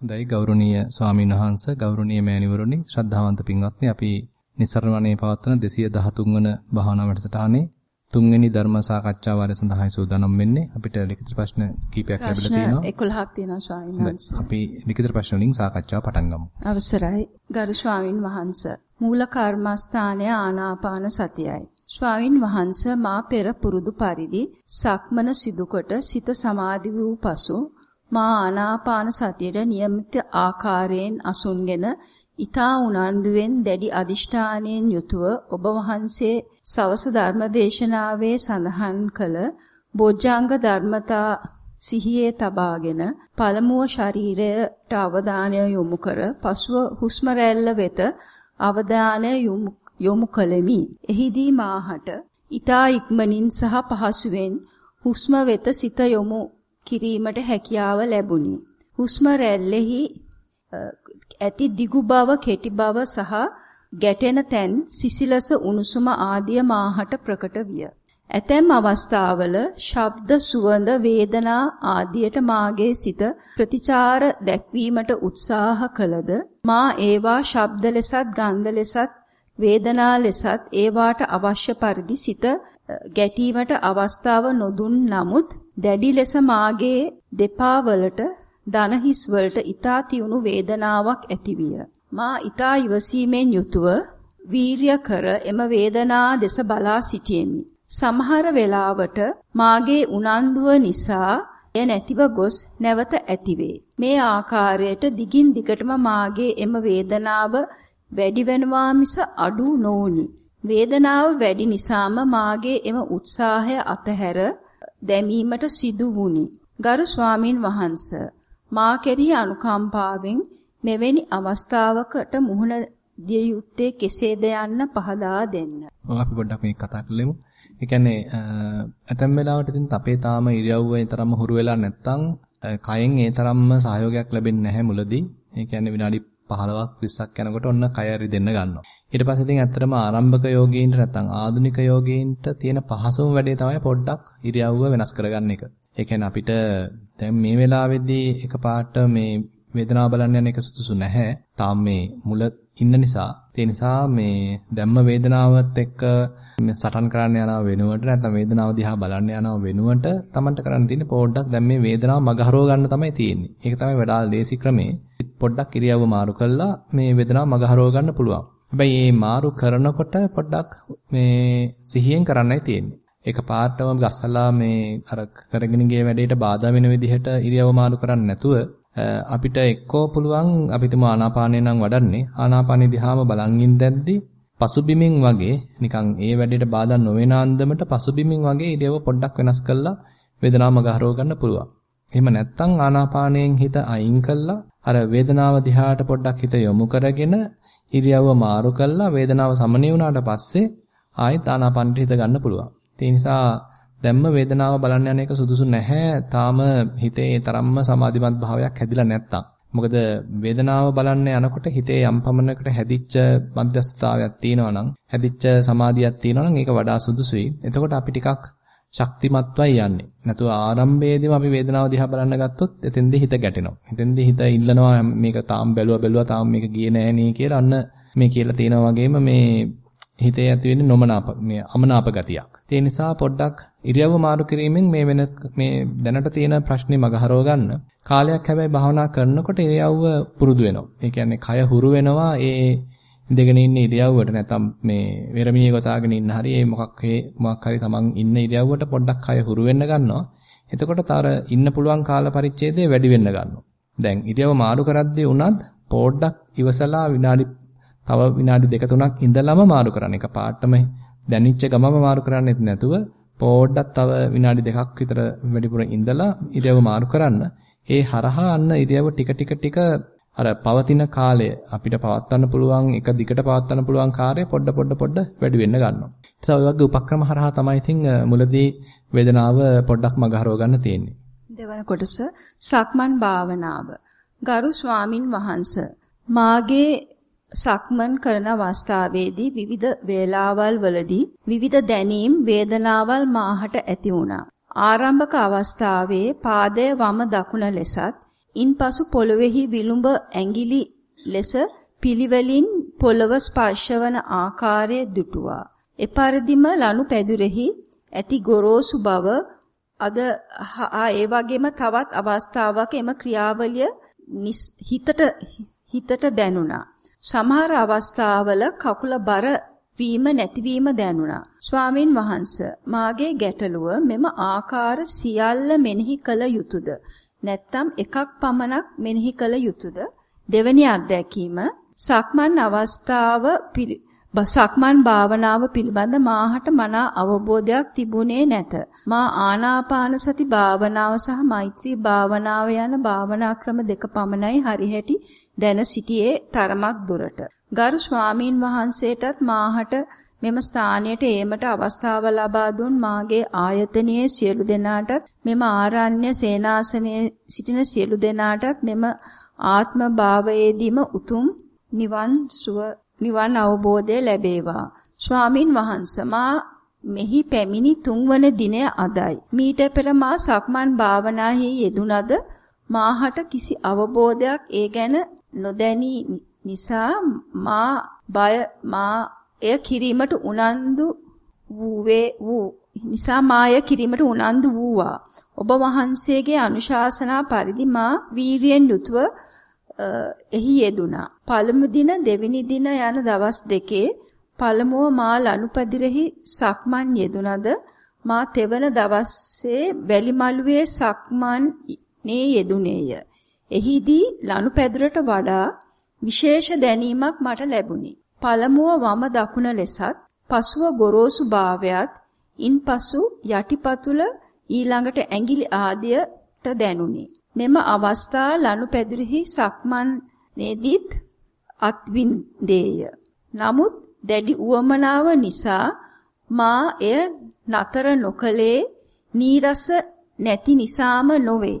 හොඳයි ගෞරවනීය ස්වාමීන් වහන්සේ ගෞරවනීය මෑණිවරුනි ශ්‍රද්ධාවන්ත පින්වත්නි අපි නිසරණවනේ පවත්වන 213 වන භාවනා වැඩසටහනේ තුන්වෙනි ධර්ම සාකච්ඡා වාරය සඳහායි සූදානම් වෙන්නේ අපිට ලිඛිත ප්‍රශ්න කීපයක් ලැබිලා තියෙනවා 11ක් තියෙනවා ස්වාමීන් වහන්සේ. අපි ලිඛිත ප්‍රශ්න වලින් සාකච්ඡාව පටන් ගමු. අවසරයි ගරු ස්වාමින් වහන්සේ. මූල කර්මස්ථානය ආනාපාන සතියයි. ස්වාමින් වහන්සේ මා පෙර පුරුදු පරිදි සක්මන සිදුකොට සිත සමාධි වූ පසු මා ආනාපාන සතියට નિયમિત ආකාරයෙන් අසුන්ගෙන ඊතා උනන්දුවෙන් දැඩි අදිෂ්ඨානයෙන් යුතුව ඔබ වහන්සේ සවස ධර්මදේශනාවේ සඳහන් කළ බොජ්ජාංග ධර්මතා සිහියේ තබාගෙන පළමුව ශරීරයට අවධානය යොමු කර පසුව හුස්ම වෙත අවධානය යොමු කළෙමි. එහිදී මාහට ඊතා ඉක්මනින් සහ පහසුවෙන් හුස්ම වෙත සිත යොමු කිරීමට හැකියාව ලැබුණි. හුස්ම රැල්ලෙහි ඇති දිගු බව, කෙටි බව සහ ගැටෙන තැන් සිසිලස උණුසුම ආදිය මාහට ප්‍රකට විය. ඇතැම් අවස්ථාවල ශබ්ද සුවඳ වේදනා ආදියට මාගේ සිත ප්‍රතිචාර දැක්වීමට උත්සාහ කළද මා ඒවා ශබ්ද ලෙසත් ගන්ධ ලෙසත් වේදනා ලෙසත් ඒවාට අවශ්‍ය පරිදි සිත ගැටීමට අවස්ථාව නොදුන් නමුත් දැඩි ලෙස මාගේ දෙපා වලට දන හිස් වලට ඊතා තියුණු වේදනාවක් ඇතිවිය. මා ඊතා ඉවසීමෙන් යුතුව වීරිය කර එම වේදනා දෙස බලා සිටියෙමි. සමහර වෙලාවට මාගේ උනන්දුව නිසා එය නැතිව ගොස් නැවත ඇතිවේ. මේ ආකාරයට දිගින් දිගටම මාගේ එම වේදනාව වැඩි වෙනවා මිස අඩු නොවුනි. වේදනාව වැඩි නිසාම මාගේ එම උත්සාහය අතහැර දැමීමට සිදු වුනි. ගරු ස්වාමින් වහන්සේ මා කෙරෙහි අනුකම්පාවෙන් මෙවැනි අවස්ථාවකට මුහුණ දිය යුත්තේ කෙසේද යන්න පහදා දෙන්න. ඔව් අපි පොඩ්ඩක් මේක කතා කරලෙමු. ඒ කියන්නේ ඇතැම් වෙලාවට ඉතින් අපේ තාම ඉරියව්වේ තරම්ම හුරු වෙලා නැත්තම් කයෙන් ඒ තරම්ම සහයෝගයක් ලැබෙන්නේ නැහැ මුලදී. ඒ කියන්නේ විනාඩි 15ක් 20ක් යනකොට ඔන්න කය රිදෙන්න ගන්නවා. ඊට පස්සේ ඉතින් ඇත්තටම ආරම්භක යෝගීන්ට නැත්තම් ආධුනික යෝගීන්ට තියෙන පහසුම වැඩේ තමයි පොඩ්ඩක් ඉරියව්ව වෙනස් කරගන්න එක. ඒ කියන්නේ අපිට දැන් මේ වෙලාවේදී එකපාරට මේ වේදනාව බලන්න යන එක සුදුසු නැහැ. තාම මේ මුල ඉන්න නිසා. ඒ නිසා මේ දැම්ම වේදනාවත් එක්ක සටන් කරන්න යනව වෙනුවට නැත්නම් වේදනාව දිහා බලන්න යනව වෙනුවට Tamanට කරන්න තියෙන්නේ පොඩ්ඩක් දැන් මේ වේදනාව මගහරව ගන්න තමයි තියෙන්නේ. ඒක තමයි වඩා ලේසි ක්‍රමේ. පොඩ්ඩක් ඉරියව්ව මාරු කළා මේ වේදනාව මගහරව ගන්න පුළුවන්. හැබැයි මේ මාරු කරනකොට පොඩ්ඩක් මේ සිහියෙන් කරන්නයි තියෙන්නේ. ඒක පාටම ගස්සලා මේ අර කරගෙන ගිය වැඩේට බාධා වෙන විදිහට ඉරියව්ව මාරු කරන්නේ නැතුව අපිට එක්කෝ පුළුවන් අපිටම ආනාපානය නම් වඩන්නේ ආනාපානෙ දිහාම බලන් ඉඳද්දි පසුබිමින් වගේ නිකන් ඒ වැඩේට බාධා නොවන අන්දමට පසුබිමින් වගේ ඉරියව්ව පොඩ්ඩක් වෙනස් කළා වේදනාව මගහරව ගන්න පුළුවන්. එහෙම නැත්නම් ආනාපානයෙන් හිත අයින් කළා අර වේදනාව දිහාට පොඩ්ඩක් හිත යොමු කරගෙන ඉරියව්ව මාරු කළා වේදනාව සමනය වුණාට පස්සේ ආයෙත් ආනාපානෙට හිත ගන්න පුළුවන්. ඒ නිසා දැම්ම වේදනාව බලන්න යන එක සුදුසු නැහැ. තාම හිතේ තරම්ම සමාධිමත් භාවයක් හැදිලා නැත්තම්. මොකද වේදනාව බලන්න යනකොට හිතේ යම් පමණකට හැදිච්ච මධ්‍යස්ථතාවයක් තියෙනවා නම් හැදිච්ච සමාධියක් තියෙනවා නම් ඒක වඩා සුදුසුයි. එතකොට අපි ටිකක් ශක්තිමත්වයි යන්නේ. නැතුව ආරම්භයේදීම අපි වේදනාව දිහා බලන්න ගත්තොත් එතෙන්දී හිත ගැටෙනවා. එතෙන්දී හිත ඉල්ලනවා මේක තාම බැලුවා බැලුවා තාම මේක ගියේ නෑ නේ කියලා අන්න මේ කියලා තියෙනා වගේම මේ හිතේ ඇති වෙන්නේ නොමනාප මේ අමනාප ගතියක්. ඒ නිසා පොඩ්ඩක් ඉරියව්ව මාරු කිරීමෙන් මේ වෙන මේ දැනට තියෙන ප්‍රශ්නේ මගහරව ගන්න. කාලයක් හැබැයි භාවනා කරනකොට ඉරියව්ව පුරුදු වෙනවා. ඒ කියන්නේ කය හුරු වෙනවා ඒ ඉඳගෙන ඉන්න ඉරියව්වට නැත්නම් මේ වෙරමිනිය ගොතාගෙන ඉන්න හරිය ඒ මොකක් මොකක් හරි තමන් ඉන්න ඉරියව්වට පොඩ්ඩක් කය හුරු වෙන්න ගන්නවා. එතකොට තර ඉන්න පුළුවන් කාල පරිච්ඡේදය වැඩි වෙන්න ගන්නවා. දැන් ඉරියව්ව මාරු කරද්දී උනත් පොඩ්ඩක් ඉවසලා විනාඩි තව විනාඩි දෙක තුනක් ඉඳලම මාරු කරන්න. එක පාටම දැනිච්ච ගමම මාරු කරන්නෙත් නැතුව පොඩ්ඩක් තව විනාඩි දෙකක් විතර වැඩිපුර ඉඳලා ඉරියව්ව මාරු කරන්න. ඒ හරහා අන්න ඉරියව්ව ටික ටික ටික අර පවතින කාලය අපිට පවත්වන්න පුළුවන් එක දිගට පවත්වන්න පුළුවන් කාර්යය පොඩ පොඩ පොඩ වැඩි වෙන්න ගන්නවා. ඒ ඔය වගේ උපක්‍රම හරහා තමයි ඉතින් මුලදී වේදනාව පොඩ්ඩක් මගහරව ගන්න තියෙන්නේ. දෙවන කොටස සක්මන් භාවනාව. ගරු ස්වාමින් වහන්සේ මාගේ සක්මන් කරන අවස්ථාවේදී විවිධ වේලාවල් වලදී විවිධ දැනීම් වේදනාවල් මාහට ඇති වුණා. ආරම්භක අවස්ථාවේ පාදයේ වම දකුණ ලෙසත් ඉන්පසු පොළොවේහි විලුඹ ඇඟිලි ලෙස පිළිවෙලින් පොළව ස්පර්ශවන ආකාරය දුටුවා. එපරිදිම ලනු පැදුරෙහි ඇති ගොරෝසු බව අද ඒ වගේම තවත් අවස්ථාවක එම ක්‍රියාවලිය හිතට හිතට දැනුණා. සමහර අවස්ථාවල කකුල බර වීම නැතිවීම දැනුණා. ස්වාමින් වහන්සේ මාගේ ගැටලුව මෙම ආකාර සියල්ල මෙනෙහි කළ යුතුයද? නැත්නම් එකක් පමණක් මෙනෙහි කළ යුතුයද? දෙවැනි අත්දැකීම සක්මන් අවස්ථාව සක්මන් භාවනාව පිළිබඳ මාහට මනා අවබෝධයක් තිබුණේ නැත. මා ආනාපාන සති භාවනාව සහ මෛත්‍රී භාවනාව යන භාවනා ක්‍රම දෙක පමණයි හරිහැටි දැන සිටියේ තරමක් දුරට. ගරු ස්වාමීන් වහන්සේටත් මාහට මෙම ස්ථානයට ඒමට අවස්ථාව ලබා දුන් මාගේ ආයතනයේ සියලු දෙනාටත් මෙම ආරණ්‍ය සේනාසනයේ සිටින සියලු දෙනාටත් මෙම ආත්ම භාවයේදීම උතුම් නිවන් සුව නිවන් අවබෝධය ලැබේවා. ස්වාමින් වහන්සේ මා මෙහි පැමිණි තුන්වන දිනය අදයි. මීට පෙර මා සක්මන් භාවනාහි යෙදුනද මාහට කිසි අවබෝධයක් ඒ ගැන නොදැනී නිසා මා බය මා එය කිරීමට උනන්දු වූවේ වූ නිසා මාය කිරීමට උනන්දු වූවා. ඔබ වහන්සේගේ අනුශාසනා පරිදි මා වීරියෙන් යුතුව එහි යෙදුනා. පළමු දින දෙවෙනි දින යන දවස් දෙකේ පළමුව මා ලනුපදිරෙහි සක්මන් යෙදුනද මා තෙවන දවසේ වැලිමලුවේ සක්මන් නේ යෙදුනේය. එහිදී ලනුපැදුරට වඩා විශේෂ දැනීමක් මට ලැබුණි. පළමුව වම දකුණ ලෙසත්, පසුව ගොරෝසු භාවයත්, ඉන්පසු යටිපතුල ඊළඟට ඇඟිලි ආදියට දැනුනි. මෙම අවස්ථා ලනුපැදුරෙහි සක්මන්නේදීත් අත්විඳේය. නමුත් දැඩි උවමනාව නිසා මා එය නතර නොකලේ නීරස නැති නිසාම නොවේ.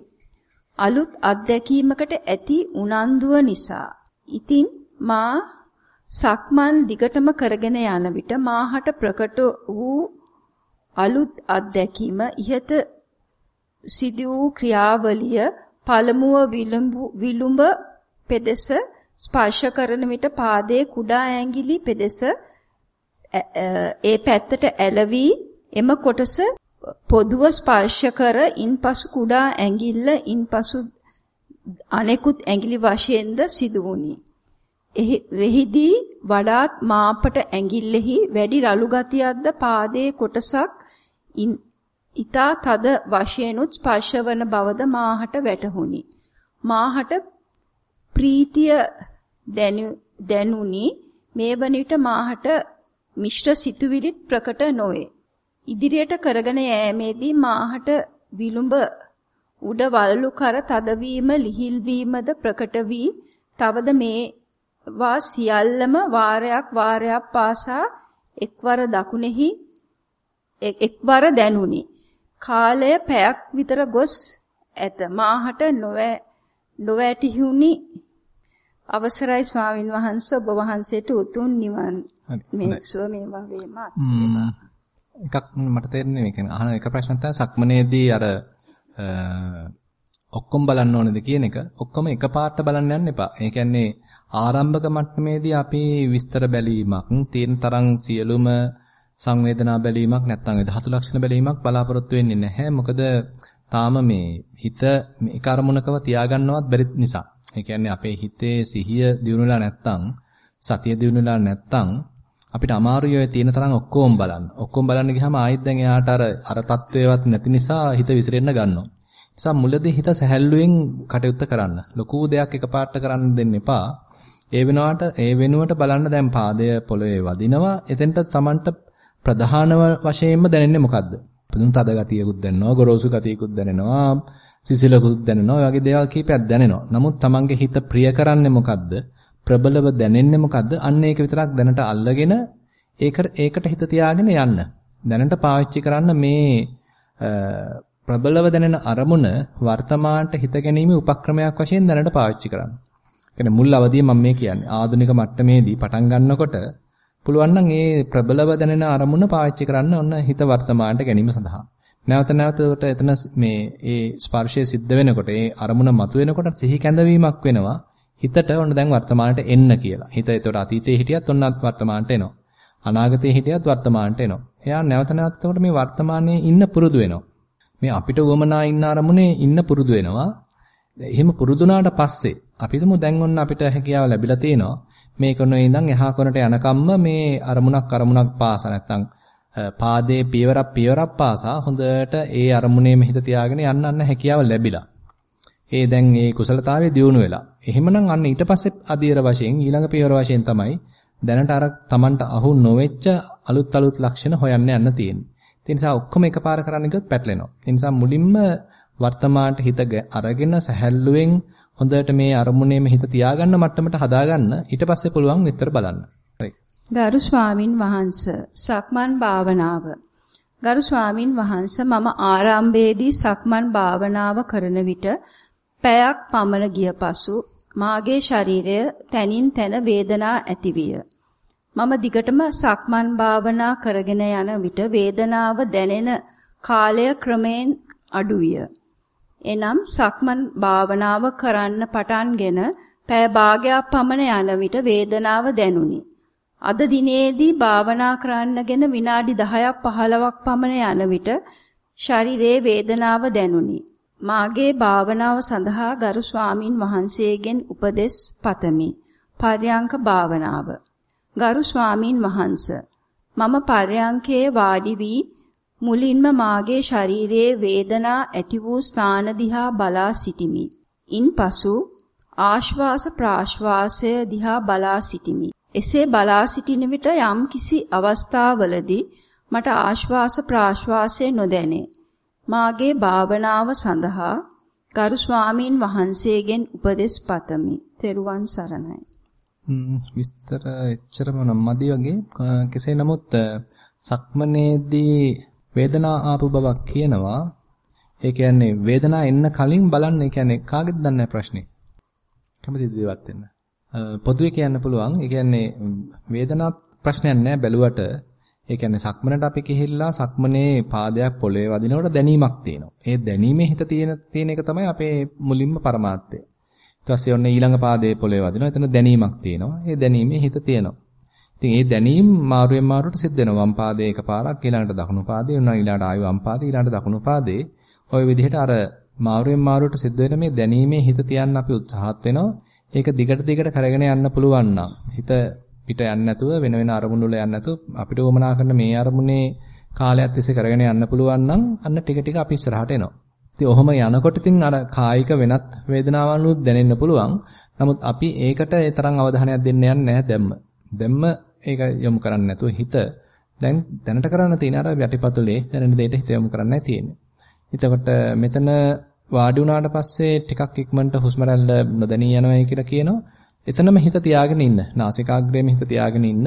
අලුත් අත්දැකීමකට ඇති උනන්දුව නිසා. ඉතින් මා සක්මන් දිගටම කරගෙන යන විට මාහට ප්‍රකට වූ අලුත් අත්දැකීම ඉහත සිදු වූ ක්‍රියාවලිය පළමුව විලුඹ පෙදෙස ස්පර්ශ කරන විට පාදයේ කුඩා ඇඟිලි පෙදෙස ඒ පැත්තට ඇලවි එම කොටස පොදුව ස්පර්ශ කර ඉන්පසු කුඩා ඇඟිල්ල ඉන්පසු අනෙකුත් ඇඟිලි වශයෙන්ද සිදු වුණි. වෙහිදී වඩාත් මාපට ඇඟිල්ලෙහි වැඩි රළු ගතියක්ද පාදයේ කොටසක් ඊතා තද වශයෙන්ුත් ස්පර්ශවන බවද මාහට වැටහුණි. මාහට ප්‍රීතිය දැනුනි මේ වන විට මාහට මිශ්‍ර සිතුවිලිත් ප්‍රකට නොවේ. ඉදිරියට කරගෙන යෑමේදී මාහට විලුඹ උඩ වලලු කර තදවීම ලිහිල් වීමද ප්‍රකට වී තවද මේවා සියල්ලම වාරයක් වාරයක් පාසා එක්වර දකුණෙහි එක්වර දැනුනි. කාලය පැයක් විතර ගොස් ඇත. මාහට නොවැටිහුනි අවසරයි ස්වාමින් වහන්සේ ඔබ වහන්සේට උතුම් නිවන් මේ සුව මේවා වේමා. එකක් මට තේරෙන්නේ මේ කියන්නේ අහන එක ප්‍රශ්නයක් තමයි සක්මනේදී අර ඔක්කොම බලන්න ඕනේද කියන එක ඔක්කොම එකපාරට බලන්න යන්න එපා. ඒ කියන්නේ ආරම්භක මට්ටමේදී අපි විස්තර බැලීමක් තියෙන තරම් සියලුම සංවේදනා බැලීමක් නැත්නම් ධාතු ලක්ෂණ බැලීමක් බලාපොරොත්තු වෙන්නේ නැහැ. මොකද තාම මේ හිත මේ කර්මුණකව තියාගන්නවත් බැරි නිසා. ඒ කියන්නේ අපේ හිතේ සිහිය දියුණුලා නැත්නම් සතිය දියුණුලා නැත්නම් අපිට අමාරුයි ඔය තියෙන තරම් ඔක්කොම බලන්න. ඔක්කොම බලන්න ගියාම ආයෙත් දැන් එයාට අර අර තත්වේවත් නැති නිසා හිත විසිරෙන්න ගන්නවා. නිසා මුලදී හිත සැහැල්ලුවෙන් කටයුත්ත කරන්න. ලොකු දෙයක් එකපාරට කරන්න දෙන්න එපා. ඒ වෙනවාට ඒ වෙනුවට බලන්න දැන් පාදය පොළවේ වදිනවා. එතෙන්ට Tamanට ප්‍රධාන වශයෙන්ම දැනෙන්නේ මොකද්ද? පුදුම තද ගතියකුත් දැනෙනවා, ගොරෝසු ගතියකුත් දැනෙනවා, සිසිලකුත් දැනෙනවා. ඔය වගේ දේවල් කීපයක් දැනෙනවා. නමුත් Tamange හිත ප්‍රිය කරන්නේ මොකද්ද? ප්‍රබලව දැනෙන්නේ මොකද්ද? අන්න ඒක විතරක් දැනට අල්ලගෙන ඒකට ඒකට හිත තියාගෙන යන්න. දැනට පාවිච්චි කරන්න මේ ප්‍රබලව දැනෙන අරමුණ වර්තමානට හිත ගැනීම උපක්‍රමයක් වශයෙන් දැනට පාවිච්චි කරන්න. කියන්නේ මුල් අවදියේ මම මේ කියන්නේ ආධුනික මට්ටමේදී පටන් ගන්නකොට පුළුවන් නම් ඒ ප්‍රබලව දැනෙන අරමුණ පාවිච්චි කරන්න ඔන්න හිත වර්තමානට ගැනීම සඳහා. නැවත නැවත එතන මේ ඒ ස්පර්ශය සිද්ධ වෙනකොට ඒ අරමුණ මතුවෙනකොට සිහි කැඳවීමක් වෙනවා. හිතට ඔන්න දැන් වර්තමානට එන්න කියලා. හිත ඒතකොට අතීතයේ හිටියත් ඔන්න වර්තමානට එනවා. අනාගතයේ හිටියත් වර්තමානට එනවා. එයා නැවත නැවත මේ වර්තමානයේ ඉන්න පුරුදු වෙනවා. මේ අපිට වමනා ඉන්න අරමුණේ ඉන්න පුරුදු වෙනවා. එහෙම පුරුදුනාට පස්සේ අපිටම දැන් ඔන්න අපිට හැකියාව ලැබිලා තියෙනවා. මේ කොනේ ඉඳන් එහා කොනට යනකම්ම මේ අරමුණක් අරමුණක් පාස නැත්තම් පාදයේ පියවරක් පියවරක් පාසා හොඳට ඒ අරමුණේම හිත තියාගෙන යන්න අන්න හැකියාව ලැබිලා. ඒ දැන් ඒ කුසලතාවයේ දියුණු වෙලා. එහෙමනම් අන්න ඊට පස්සේ අධීර වශයෙන් ඊළඟ පියවර වශයෙන් තමයි දැනට අර Tamanට අහු නොවෙච්ච අලුත් අලුත් ලක්ෂණ හොයන්න යන්න තියෙන්නේ. ඒ නිසා ඔක්කොම එකපාර කරන්න ගියොත් පැටලෙනවා. ඒ නිසා මුලින්ම වර්තමානට හිත අරගෙන සැහැල්ලුවෙන් හොඳට මේ අරමුණේම හිත තියාගන්න මට්ටමට හදාගන්න ඊට පස්සේ පුළුවන් විතර බලන්න. හරි. ගරු ස්වාමින් වහන්සේ සක්මන් භාවනාව. ගරු ස්වාමින් වහන්සේ මම ආරම්භයේදී සක්මන් භාවනාව කරන විට පැයක් පමණ ගිය පසු මාගේ ශරීරය තනින් තන වේදනා ඇතිවිය. මම දිගටම සක්මන් භාවනා කරගෙන යන විට වේදනාව දැනෙන කාලය ක්‍රමයෙන් අඩුවිය. එනම් සක්මන් භාවනාව කරන්න පටන්ගෙන පෑ භාගයක් පමණ යන විට වේදනාව දැනුනි. අද දිනේදී භාවනා කරන්නගෙන විනාඩි 10ක් 15ක් පමණ යන විට ශරීරයේ වේදනාව දැනුනි. මාගේ භාවනාව සඳහා ගරු ස්වාමින් වහන්සේගෙන් උපදෙස් පතමි. පර්යංක භාවනාව. ගරු ස්වාමින් වහන්ස මම පර්යංකයේ වාඩි වී මුලින්ම මාගේ ශරීරයේ වේදනා ඇති වූ ස්ථාන දිහා බලා සිටිමි. ඉන්පසු ආශ්වාස ප්‍රාශ්වාසය දිහා බලා සිටිමි. එසේ බලා සිටින විට යම් කිසි අවස්ථාවලදී මට ආශ්වාස ප්‍රාශ්වාසය නොදැනේ. මාගේ භාවනාව සඳහා ගරු ස්වාමීන් වහන්සේගෙන් උපදෙස් පතමි. තෙරුවන් සරණයි. විස්තර එච්චරම නම්මදි වගේ කෙසේ නමුත් සක්මනේදී වේදනා ආපු බවක් කියනවා. ඒ කියන්නේ වේදනා එන්න කලින් බලන්න ඒ කියන්නේ කාගෙද දන්නේ ප්‍රශ්නේ. කැමතිද දේවත් වෙන්න. පොදුවේ කියන්න පුළුවන්. ඒ කියන්නේ වේදනාවක් ප්‍රශ්නයක් නෑ බැලුවට ඒ කියන්නේ සක්මනට අපි කිහිල්ලා සක්මනේ පාදයක් පොළවේ වදිනකොට දැනීමක් තියෙනවා. ඒ දැනීමේ හිත තියෙන තියෙන එක තමයි අපේ මුලින්ම පරමාර්ථය. ඊට පස්සේ ඔන්න ඊළඟ පාදයේ පොළවේ වදිනවා. එතන දැනීමක් තියෙනවා. ඒ දැනීමේ හිත තියෙනවා. ඉතින් ඒ දැනීම මාරුවෙන් මාරුවට සිද්ධ වෙනවා. වම් පාදයේ එකපාරක් ඊළඟට දකුණු පාදයේ උනා ඊළඟට ආයු වම් පාදයේ ඊළඟට දකුණු පාදයේ ওই විදිහට අර මාරුවෙන් මාරුවට සිද්ධ වෙන මේ දැනීමේ හිත තියන්න අපි උත්සාහත් වෙනවා. ඒක දිගට දිගට කරගෙන යන්න පුළුවන් නම් හිත පිට යන්නේ නැතුව වෙන වෙන අරමුණු වල යන්නේ නැතුව අපිට වමනා කරන මේ අරමුණේ කාලයක් තිස්සේ කරගෙන යන්න පුළුවන් නම් අන්න ටික ටික අපි ඉස්සරහට එනවා. ඉතින් ඔහොම යනකොට ඉතින් අර කායික වෙනත් වේදනාවන් උත් දැනෙන්න පුළුවන්. නමුත් අපි ඒකට ඒ තරම් අවධානයක් දෙන්න යන්නේ නැහැ දැම්ම. දැම්ම ඒක යොමු කරන්නේ නැතුව හිත දැන් දැනට කරන්න තියෙන අර යටිපතුලේ දැනෙන දෙයට හිත යොමු කරන්නයි තියෙන්නේ. එතකොට මෙතන වාඩි වුණාට පස්සේ ටිකක් ඉක්මනට හුස්ම රැල්ල නොදැනී යනවා කියලා කියනවා. එතනම හිත තියාගෙන ඉන්න. නාසිකාග්‍රේම හිත තියාගෙන ඉන්න.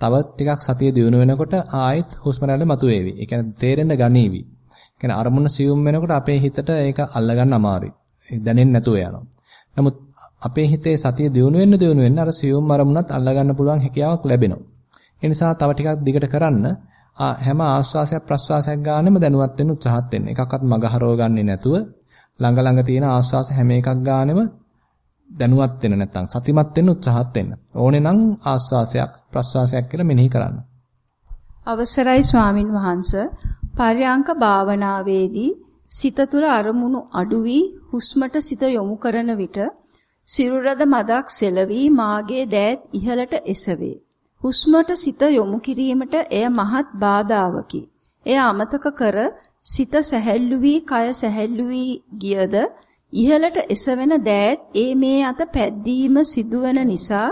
තව ටිකක් සතිය දියුණු වෙනකොට ආයෙත් හුස්ම රැල්ල මතුවේවි. ඒ කියන්නේ තේරෙන්න ගනීවි. ඒ කියන්නේ අරමුණ සියුම් වෙනකොට අපේ හිතට ඒක අල්ලගන්න අමාරුයි. දැනෙන්නේ නැතුව යනවා. නමුත් අපේ හිතේ සතිය දියුණු වෙන්න දියුණු වෙන්න අර සියුම් අරමුණත් අල්ලගන්න පුළුවන් හැකියාවක් ලැබෙනවා. ඒ නිසා තව ටිකක් දිගට කරන්න හැම ආශ්වාසයක් ප්‍රශ්වාසයක් ගන්නෙම දැනුවත් වෙන්න උත්සාහත් වෙන්න. එකක්වත් මගහරව ගන්නෙ නැතුව ළඟ ළඟ තියෙන ආශ්වාස හැම එකක් ගන්නෙම දැනුවත් වෙන්න නැත්නම් සතිමත් වෙන්න උත්සාහත් වෙන්න. ඕනේ නම් ආස්වාසයක් ප්‍රස්වාසයක් කියලා මෙනෙහි කරන්න. අවසරයි ස්වාමින් වහන්ස පර්යාංක භාවනාවේදී සිත තුළ අරමුණු අඩු වී හුස්මට සිත යොමු කරන විට සිරුරද මදක් සෙලවි මාගේ දෑත් ඉහළට එසවේ. හුස්මට සිත යොමු කිරීමට එය මහත් බාධාවකි. එය අමතක කර සිත සැහැල්ලු වී කය සැහැල්ලු වී ගියද ඉහළට එසවෙන දෑත් ඒ මේ අත පැද්දීම සිදුවන නිසා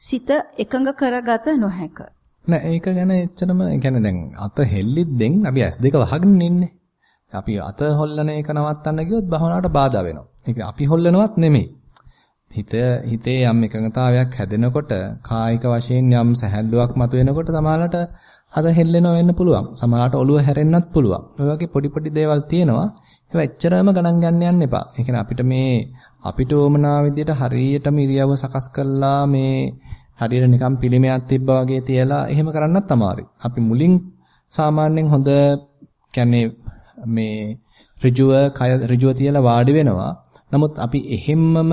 සිත එකඟ කරගත නොහැක. නෑ ඒක ගැන එච්චරම يعني දැන් අත හෙල්ලිද්දෙන් අපි S2 වහගෙන ඉන්නේ. අපි අත හොල්ලන එක නවත්තන්න ගියොත් භවනාවට බාධා වෙනවා. ඒක අපි හොල්ලනවත් නෙමෙයි. හිත හිතේ යම් එකඟතාවයක් හැදෙනකොට කායික වශයෙන් යම් සැහැල්ලුවක් මතුවෙනකොට සමහරකට අත හෙල්ලෙනව වෙන්න පුළුවන්. සමහරකට ඔළුව හැරෙන්නත් පුළුවන්. ඔය වගේ පොඩි පොඩි දේවල් තියෙනවා. ඒවා එච්චරම ගණන් ගන්න යන්න එපා. ඒ කියන්නේ අපිට මේ අපිට ඕමනා විදියට හරියටම ඉරියව්ව සකස් කළා මේ හරියට නිකන් පිළිමයක් තිබ්බා වගේ තියලා එහෙම කරන්නත් අමාරුයි. අපි මුලින් සාමාන්‍යයෙන් හොඳ කියන්නේ මේ ඍජුව කය ඍජුව තියලා වාඩි වෙනවා. නමුත් අපි එහෙම්මම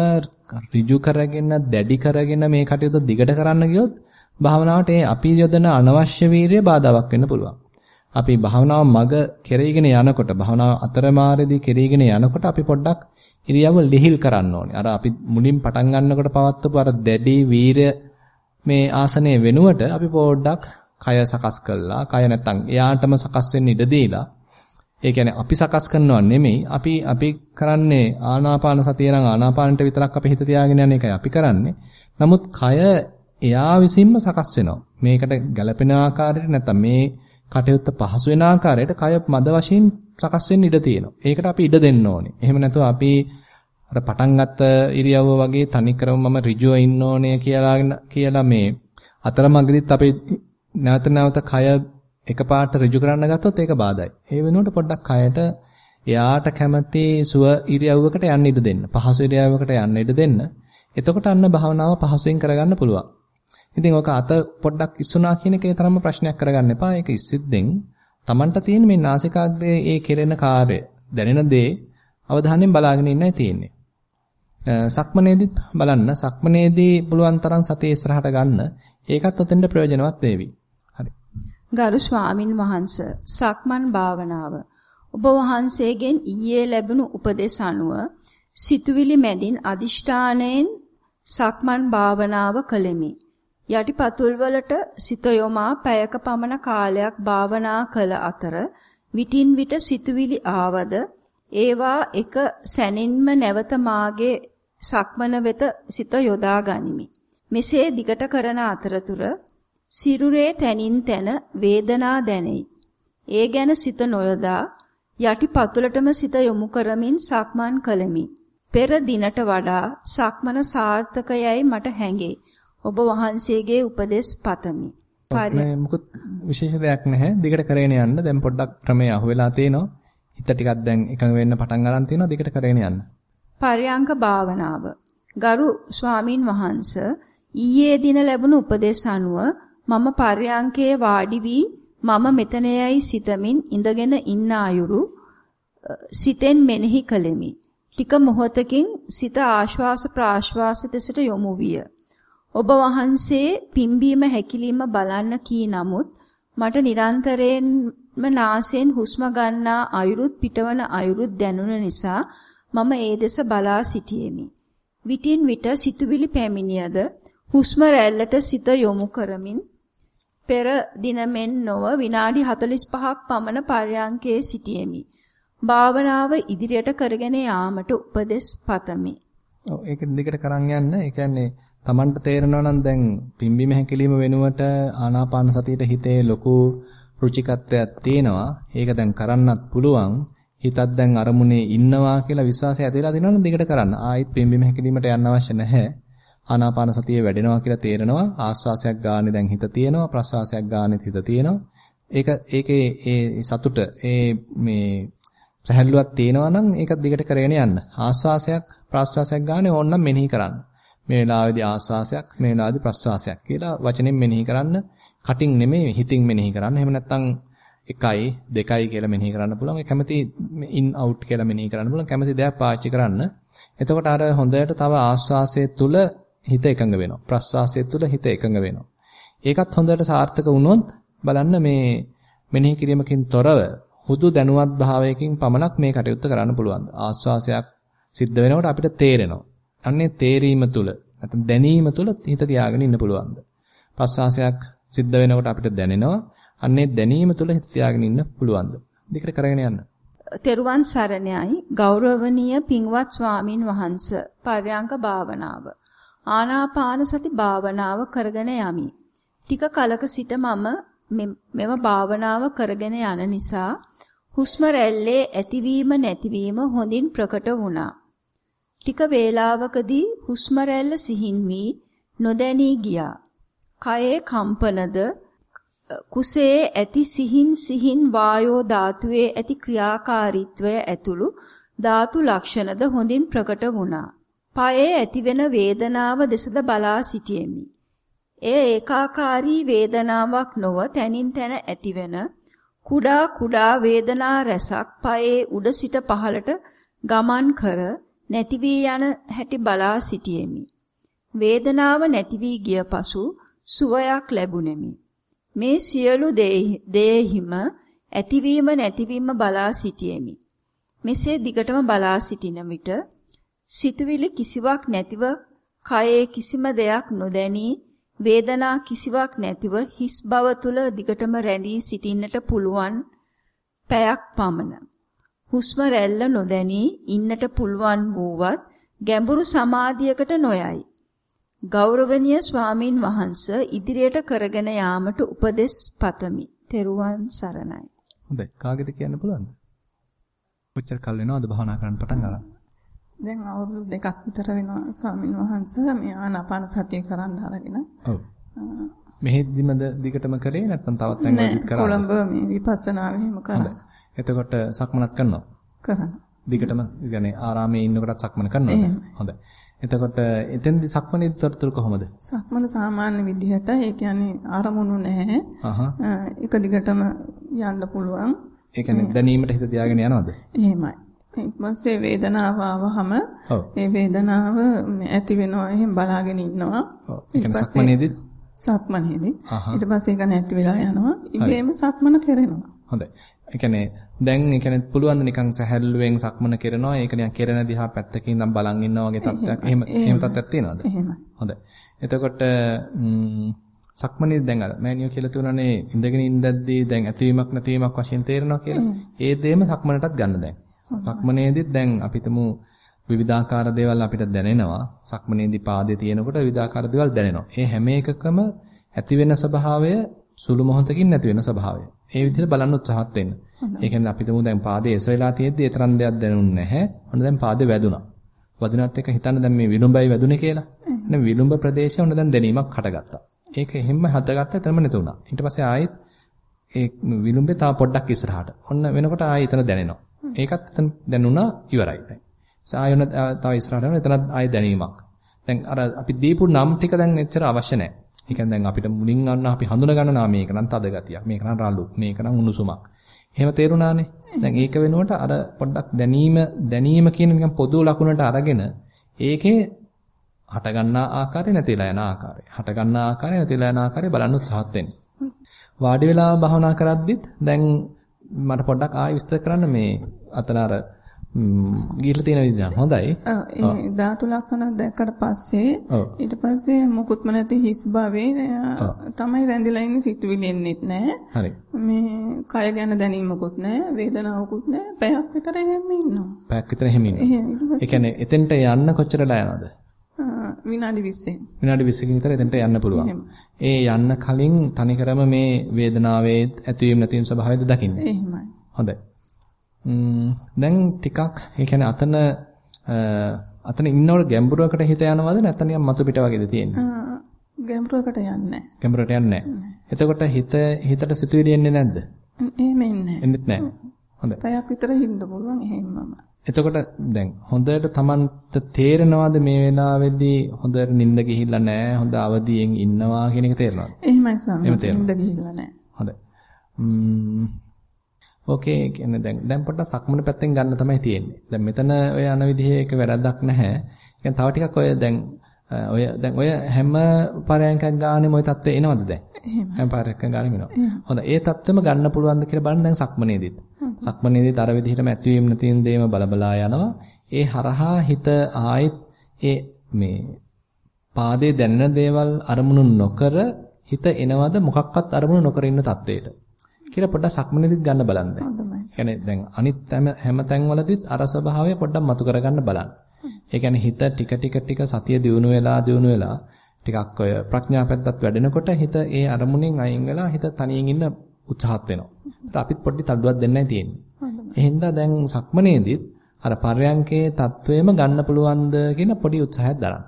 ඍජු කරගෙන දැඩි කරගෙන මේ කටයුතු දිගට කරන්න ගියොත් භාවනාවට ඒ අපි යොදන අනවශ්‍ය වීරිය බාධාවක් වෙන්න පුළුවන්. අපි භාවනාව මග කෙරීගෙන යනකොට භාවනාව අතරමාරේදී කෙරීගෙන යනකොට අපි පොඩ්ඩක් ඉරියව්ව ලිහිල් කරන්න ඕනේ. අර අපි මුලින් පටන් ගන්නකොට පවත්වපු අර දැඩි වීරය මේ ආසනයේ වෙනුවට අපි පොඩ්ඩක් කය සකස් කළා. කය නැත්තම් එයාටම සකස් වෙන්න ඉඩ දීලා ඒ කියන්නේ අපි සකස් කරනව නෙමෙයි අපි අපි කරන්නේ ආනාපාන සතිය නම් ආනාපානට විතරක් අපි හිත තියාගෙන යන එකයි අපි කරන්නේ. නමුත් කය එයා විසින්ම සකස් වෙනවා. මේකට ගැළපෙන ආකාරයට නැත්තම් මේ කටයුත්ත පහසු වෙන ආකාරයට කය මද වශයෙන් සකස් වෙන්න ඉඩ තියෙනවා. ඒකට අපි ඉඩ දෙන්න ඕනේ. එහෙම නැතුව අපි අර පටන් ගත්ත ඉරියව්ව වගේ තනිකරම මම ඍජුව ඉන්න ඕනේ කියලා කියලා මේ අතරමඟදිත් අපි නැවත නැවත කය එකපාරට ඍජු කරන්න ගත්තොත් ඒක බාධායි. ඒ වෙනුවට පොඩ්ඩක් කයට එයාට කැමති සුව ඉරියව්වකට යන්න ඉඩ දෙන්න. පහසු ඉරියව්වකට යන්න ඉඩ දෙන්න. එතකොට අන්න භාවනාව පහසුවෙන් කරගන්න පුළුවන්. ඉතින් ඔක අත පොඩ්ඩක් ඉස්සුනා කියන එකේ තරම්ම ප්‍රශ්නයක් කරගන්න එපා. ඒක ඉස්සිද්දෙන් Tamanට තියෙන මේ නාසිකාග්‍රයේ ඒ කෙරෙන කාර්ය දැනෙන දේ අවධානයෙන් බලාගෙන ඉන්නයි තියෙන්නේ. සක්මනේදීත් බලන්න සක්මනේදී පුළුවන් තරම් සතිය ඉස්සරහට ගන්න. ඒකත් ඔතෙන්ට ප්‍රයෝජනවත් වේවි. හරි. ගරු ස්වාමින් වහන්සේ සක්මන් භාවනාව ඔබ වහන්සේගෙන් ඊයේ ලැබුණු උපදෙස් අනුව සිතුවිලි මැදින් අදිෂ්ඨාණයෙන් සක්මන් භාවනාව කළෙමි. යටිපතුල් වලට සිත යොමා පැයක පමණ කාලයක් භාවනා කළ අතර විටින් විට සිතුවිලි ආවද ඒවා එක සැනින්ම නැවත මාගේ සක්මන වෙත සිත යොදා ගනිමි. මෙසේ දිගට කරන අතරතුර සිරුරේ තනින් තන වේදනා දැනෙයි. ඒ ගැන සිත නොයොදා යටිපතුලටම සිත යොමු කරමින් සක්මන් කළෙමි. පෙර දිනට වඩා සක්මන සාර්ථකයයි මට හැඟේ. ඔබ වහන්සේගේ උපදෙස් පතමි. මේ මුකුත් විශේෂ දෙයක් නැහැ. දිගට කරගෙන යන්න. දැන් පොඩ්ඩක් ක්‍රමයේ අහුවෙලා තියෙනවා. හිත ටිකක් දැන් එකඟ වෙන්න පටන් ගන්න තියෙනවා. දිගට කරගෙන යන්න. පර්යංක භාවනාව. ගරු ස්වාමින් වහන්සේ ඊයේ දින ලැබුණු උපදෙස් අනුව මම පර්යංකයේ වාඩි වී මම මෙතනෙයයි සිතමින් ඉඳගෙන ඉන්න අයුරු සිතෙන් මෙනෙහි කළෙමි. ටික මොහොතකින් සිත ආශ්වාස ප්‍රාශ්වාස දෙසට යොමු විය. ඔබ වහන්සේ පිම්බීම හැකිලිම බලන්න කී නමුත් මට නිරන්තරයෙන්ම නාසයෙන් හුස්ම ගන්නා අයුරුත් පිටවන අයුරුත් දැනුන නිසා මම ඒ දෙස බලා සිටියෙමි. විටින් විට සිතුවිලි පැමිණියද හුස්ම රැල්ලට සිත යොමු කරමින් පෙර දිනමෙන් නොව විනාඩි 45ක් පමණ පර්යංකයේ සිටියෙමි. භාවනාව ඉදිරියට කරගෙන යාමට උපදෙස් පතමි. ඔව් ඒක දිගට කරන් යන්න. ඒ කියන්නේ Tamanට තේරෙනවා නම් දැන් පිම්බීම හැකිලිම වෙනුවට ආනාපාන සතියට හිතේ ලොකු රුචිකත්වයක් තියෙනවා. ඒක දැන් කරන්නත් පුළුවන්. හිතත් දැන් අරමුණේ ඉන්නවා කියලා විශ්වාසය ඇතිලා දිනවනම් දිගට කරන්න. ආයිත් පිම්බීම හැකිලිමට යන්න අවශ්‍ය නැහැ. ආනාපාන සතිය වැඩෙනවා කියලා තේරෙනවා. ආස්වාසයක් ගානේ දැන් හිත තියෙනවා. ප්‍රසවාසයක් ගානෙත් හිත තියෙනවා. ඒක ඒකේ ඒ සතුට ඒ මේ සැහැල්ලුවක් තියෙනවා නම් ඒක දිගට කරගෙන යන්න. ආස්වාසයක් ප්‍රාස්වාසයක් ගානේ ඕනනම් මෙනෙහි කරන්න. මේ වෙලාවේදී ආස්වාසයක් මේ වෙලාවේදී ප්‍රස්වාසයක් කියලා වචනෙන් මෙනෙහි කරන්න කටින් නෙමෙයි හිතින් මෙනෙහි කරන්න. එහෙම නැත්නම් 1යි 2යි කියලා මෙනෙහි කරන්න පුළුවන්. ඒ කැමති ඉන් අවුට් කියලා මෙනෙහි කරන්න පුළුවන්. කැමති දෙයක් පාවිච්චි කරන්න. එතකොට අර හොඳට තව ආස්වාසයේ තුල හිත එකඟ වෙනවා. ප්‍රස්වාසයේ තුල හිත එකඟ වෙනවා. ඒකත් හොඳට සාර්ථක වුණොත් බලන්න මේ මෙනෙහි කිරීමකින් තොරව හුදු දැනුවත් භාවයකින් පමණක් මේ කටයුත්ත කරන්න පුළුවන්. ආස්වාසයක් සිද්ධ වෙනකොට අපිට තේරෙනවා. අන්නේ තේරීම තුල නැත්නම් දැනීම තුල හිත තියාගෙන ඉන්න පුළුවන්ද? ප්‍රස්වාසයක් සිද්ධ වෙනකොට අපිට දැනෙනවා. අන්නේ දැනීම තුල හිත තියාගෙන ඉන්න පුළුවන්ද? දෙකට කරගෙන යන්න. තෙරුවන් සරණයි ගෞරවනීය පින්වත් ස්වාමින් වහන්ස පර්යංක භාවනාව ආනාපාන සති භාවනාව කරගෙන යමි. ටික කලක සිට මම මෙම භාවනාව කරගෙන යන නිසා හුස්ම රැල්ලේ ඇතිවීම නැතිවීම හොඳින් ප්‍රකට වුණා. ටික වේලාවකදී හුස්ම රැල්ල සිහින් වී නොදැනී ගියා. කයේ කම්පනද කුසේ ඇති සිහින් සිහින් වායෝ ධාතුවේ ඇති ක්‍රියාකාරීත්වය ඇතුළු ධාතු ලක්ෂණද හොඳින් ප්‍රකට වුණා. පයේ ඇතිවෙන වේදනාව දෙසද බලා සිටියෙමි. එය ඒකාකාරී වේදනාවක් නොව තනින් තන ඇතිවෙන කුඩා කුඩා වේදනා රැසක් පයේ උඩ සිට පහළට ගමන් කර නැති වී යන හැටි බලා සිටියෙමි. වේදනාව නැති වී ගිය පසු සුවයක් ලැබුණෙමි. මේ සියලු දේහිම ඇතිවීම නැතිවීම බලා සිටියෙමි. මෙසේ දිගටම බලා සිටින විට සිතුවිලි කිසිවක් නැතිව කයේ කිසිම දෙයක් නොදැනී වේදනා කිසිවක් නැතිව හිස් බව තුල දිගටම රැඳී සිටින්නට පුළුවන් පැයක් පමණ. හුස්ම රැල්ල නොදැනී ඉන්නට පුළුවන් වූවත් ගැඹුරු සමාධියකට නොයයි. ගෞරවනීය ස්වාමින් වහන්සේ ඉදිරියට කරගෙන යාමට උපදෙස් පතමි. තෙරුවන් සරණයි. හොඳයි. කාගෙද කියන්න පුළුවන්ද? කොච්චර කල් වෙනවද භාවනා කරන්න පටන් ගන්න? දැන් අවුරුදු දෙකක් විතර වෙනවා ස්වාමින් වහන්සේ මේ ආනාපාන සතිය කරන්න අරගෙන. ඔව්. මෙහෙදිමද දිගටම කරේ නැත්නම් තවත් තැන්වලදීත් කරා? කොළඹ මේ විපස්සනාවේ එහෙම කරා. එතකොට සක්මනත් කරනවා? කරනවා. දිගටම يعني ආරාමයේ ඉන්නකොටත් සක්මන කරනවද? හොඳයි. එතකොට එතෙන්දි සක්මනේ තොරතුරු කොහොමද? සක්මන සාමාන්‍ය විදිහට ඒ කියන්නේ ආරමුණු නැහැ. අහහ. එක දිගටම යන්න පුළුවන්. ඒ කියන්නේ දැනීමට හිත තියාගෙන යනවද? එහෙමයි. ඊපස්සේ වේදනාව ආවහම ඒ වේදනාව ඇති වෙනවා එහෙන් බලාගෙන ඉන්නවා. ඔව්. ඒ කියන්නේ සක්මනේදී සක්මනේදී ඊට පස්සේ ඒක නැති වෙලා යනවා. ඉබේම සක්මන කරනවා. හොඳයි. ඒ කියන්නේ දැන් ඒ කියන්නේ පුළුවන් නිකන් සැහැල්ලුවෙන් සක්මන කරනවා. ඒක නිකන් කෙරෙන දිහා පැත්තකින් ඉඳන් බලන් ඉන්නා වගේ තත්ත්වයක්. එහෙම එහෙම තත්ත්වයක් තියෙනවද? එහෙමයි. හොඳයි. එතකොට සක්මනේ දැන් අර මෑනියෝ කියලා තුනනේ ඉඳගෙන ඉඳද්දී දැන් ඇතිවීමක් නැතිවීමක් වශයෙන් තේරෙනවා කියලා. ඒ දෙයම සක්මනටත් ගන්න දැන්. සක්මනේදීත් දැන් අපිටම විවිධාකාර දේවල් අපිට දැනෙනවා. සක්මනේදී පාදේ තියෙනකොට විවිධාකාර දේවල් දැනෙනවා. ඒ හැම එකකම ඇති වෙන ස්වභාවය සුළු මොහොතකින් නැති වෙන ස්වභාවය. ඒ විදිහට බලන්න උත්සාහත් වෙන්න. ඒ කියන්නේ අපිටම දැන් පාදේ එසවෙලා තියෙද්දි ඒ තරම් දෙයක් දැනුන්නේ නැහැ. ඔන්න දැන් පාදේ වැදුනා. වදිනත් එක හිතන්න දැන් මේ විලුඹයි වැදුනේ කියලා. එහෙනම් විලුඹ ප්‍රදේශය ඔන්න දැන් දැනීමක් හටගත්තා. ඒක එහෙම්ම හටගත්ත එතනම නැති වුණා. ඊට පස්සේ ආයෙත් ඒ විලුඹේ තව පොඩ්ඩක් ඉස්සරහට. ඔන්න වෙනකොට ආයෙ එතන දැනෙනවා. ඒකත් එතන දැනුණා ඉවරයි දැන්. සායන තව ඉස්සරහට යනවා එතනත් ආයෙ දැනීමක්. දැන් අර අපි දීපු නම් ටික දැන් එච්චර අවශ්‍ය නැහැ. ඒ කියන්නේ දැන් අපිට මුලින් ගන්න අපි හඳුන ගන්න නා මේක නම් තද ගතියක්. මේක නම් රළු. මේක නම් උණුසුමක්. එහෙම තේරුණානේ. දැන් ඒක වෙනුවට අර පොඩ්ඩක් දැනීම දැනීම කියන නිකන් පොදු ලකුණට අරගෙන ඒකේ හට ගන්නා ආකාරය නැතිලා යන ආකාරය. හට ගන්නා ආකාරය නැතිලා යන ආකාරය බලන්න උත්සාහත් වෙන්න. වාඩි වෙලා භාවනා කරද්දිත් දැන් මට පොඩ්ඩක් ආයෙ විස්තර කරන්න මේ අතන අර ගිහිල්ලා තියෙන විදිහ හොඳයි. ඔව් ඒ ධාතු ලක්ෂණ දැක්කට පස්සේ ඊට පස්සේ මොකුත්ම නැති හිස් භාවයේ තමයි රැඳිලා ඉන්නේ සිතුවිලි එන්නෙත් නැහැ. හරි. මේ කය ගැන දැනීමකුත් නැහැ, වේදනාවකුත් නැහැ. පැයක් විතර එහෙම ඉන්නවා. පැයක් විතර එහෙම ඉන්නවා. ඒ කියන්නේ එතෙන්ට යන්න කොච්චරලා යනවද? විනාඩි 20න්. විනාඩි 20කින් විතර එතෙන්ට යන්න පුළුවන්. ඒ යන්න කලින් තනිකරම මේ වේදනාවේ ඇතිවීම නැතිවීම ස්වභාවයද දකින්නේ. එහෙමයි. හොඳයි. දැන් ටිකක් ඒ කියන්නේ අතන අතන ඉන්නකොට ගැඹුරකට හිත යනවද නැත්නම් නිකන් මතු පිට වගේද තියෙන්නේ? ගැඹුරකට යන්නේ ගැඹුරට යන්නේ එතකොට හිත හිතට සිතුවිලි එන්නේ නැද්ද? එහෙම එන්නේ එන්නෙත් නැහැ. හොඳයි. පැයක් විතර හින්න පුළුවන් එහෙමම. එතකොට දැන් හොඳට Tamanට තේරෙනවද මේ වෙලාවේදී හොඳට නිින්ද ගිහිල්ලා නැහැ හොඳ අවදියෙන් ඉන්නවා කියන එක තේරෙනවද? එහෙමයි ස්වාමී. නිින්ද ගිහිල්ලා නැහැ. හොඳයි. ඕකේ කියන්නේ දැන් දැන් පොඩ්ඩක් සක්මන පැත්තෙන් ගන්න තමයි තියෙන්නේ. දැන් මෙතන ඔය අන විදිහේ එක වැරද්දක් නැහැ. يعني තව ටිකක් ඔය දැන් ඔය දැන් ඔය හැම පරයන්කක් ගානෙම ඔය தත්ත්වය එනවද දැන්? හැම පරයන්කක් ගානෙම එනවා. හොඳයි. ඒ தත්ත්වෙම ගන්න පුළුවන්ද කියලා බලන්න දැන් සක්මනේදීත්. සක්මනේදීත් අර විදිහටම ඇතුවීම් නැතිවීම් දෙයම බලබලා යනවා. ඒ හරහා හිත ආයෙත් ඒ මේ පාදේ දැනෙන දේවල් අරමුණු නොකර හිත එනවද මොකක්වත් අරමුණු නොකර ඉන්න தත්ත්වයට. කියලා පොඩ්ඩක් සක්මනේදීත් ගන්න බලන්න. හොඳයි. දැන් අනිත් හැම තැන්වලදීත් අර ස්වභාවය පොඩ්ඩක් මතු කරගන්න බලන්න. ඒ කියන්නේ හිත ටික ටික ටික සතිය දියුණු වෙලා දියුණු වෙලා ටිකක් ඔය ප්‍රඥා පැත්තත් වැඩෙනකොට හිත ඒ අරමුණෙන් අයින් වෙලා හිත තනියෙන් ඉන්න උත්සාහත් වෙනවා. ඒත් අපිත් පොඩ්ඩි තල්ලුවක් දෙන්නයි තියෙන්නේ. එහෙනම් දැන් සක්මනේදීත් අර පර්යංකේ තත්වයේම ගන්න පුළුවන්ද කියන පොඩි උත්සාහයක් දරන්න.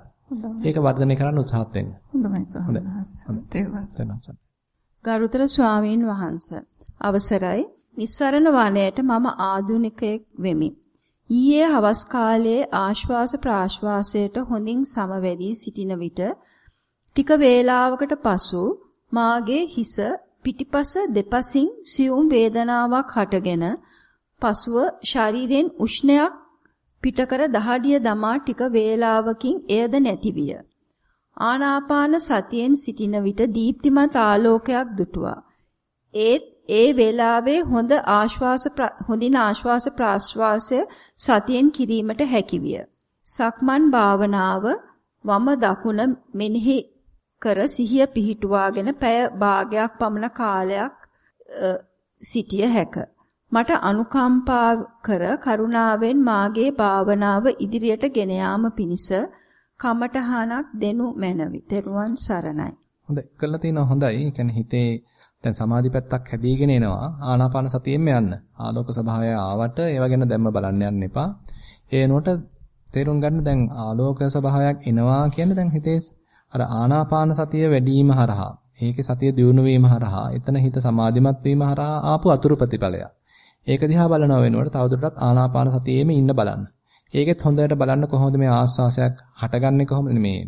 ඒක වර්ධනය කරන්න උත්සාහත් වෙන්න. හොඳයි සහෝදරයන්. ගරුතර ස්වාමීන් වහන්සේ අවසරයි නිස්සරණ වනයේට මම ආදුනිකයෙක් වෙමි. ඊයේ හවස් කාලයේ ආශ්වාස ප්‍රාශ්වාසයට හොඳින් සමවැදී සිටින විට ටික වේලාවකට පසු මාගේ හිස පිටිපස දෙපසින් සියුම් වේදනාවක් හටගෙන පසුව ශරීරයෙන් උෂ්ණයක් පිටකර දහඩිය දමා ටික වේලාවකින් එයද නැතිවිය. ආනාපාන සතියෙන් සිටින විට දීප්තිමත් ආලෝකයක් දුටුවා. ඒත් ඒ වේලාවේ හොඳ ආශ්වාස හොඳින් ආශ්වාස ප්‍රාශ්වාසය සතියෙන් කිරීමට හැකිවිය. සක්මන් භාවනාව වම දකුණ මෙනෙහි කර සිහිය පිහිටුවාගෙන පැය භාගයක් පමණ කාලයක් සිටිය හැකිය. මට අනුකම්පා කර කරුණාවෙන් මාගේ භාවනාව ඉදිරියට ගෙන යාම පිණිස කමටහනක් දෙනු මැනවි. තෙරුවන් සරණයි. හොඳයි. කළා තියෙනවා හොඳයි. ඒ කියන්නේ හිතේ දැන් සමාධි පැත්තක් හැදීගෙන එනවා. ආනාපාන සතියෙම යන්න. ආලෝක ස්වභාවය ආවට ඒව ගැන දැම්ම බලන්න යන්න එපා. ඒ වෙනුවට තේරුම් ගන්න දැන් ආලෝක ස්වභාවයක් එනවා කියන්නේ දැන් හිතේ අර ආනාපාන සතිය වැඩිම හරහා ඒකේ සතිය දියුණු වීම හරහා එතන හිත සමාධිමත් වීම හරහා ආපු අතුරු ප්‍රතිඵලයක්. ඒක දිහා බලනව වෙනකොට තවදුරටත් ආනාපාන සතියේම ඉන්න බලන්න. ඒකෙත් හොඳට බලන්න කොහොමද මේ ආස්වාසයක් හටගන්නේ කොහොමද මේ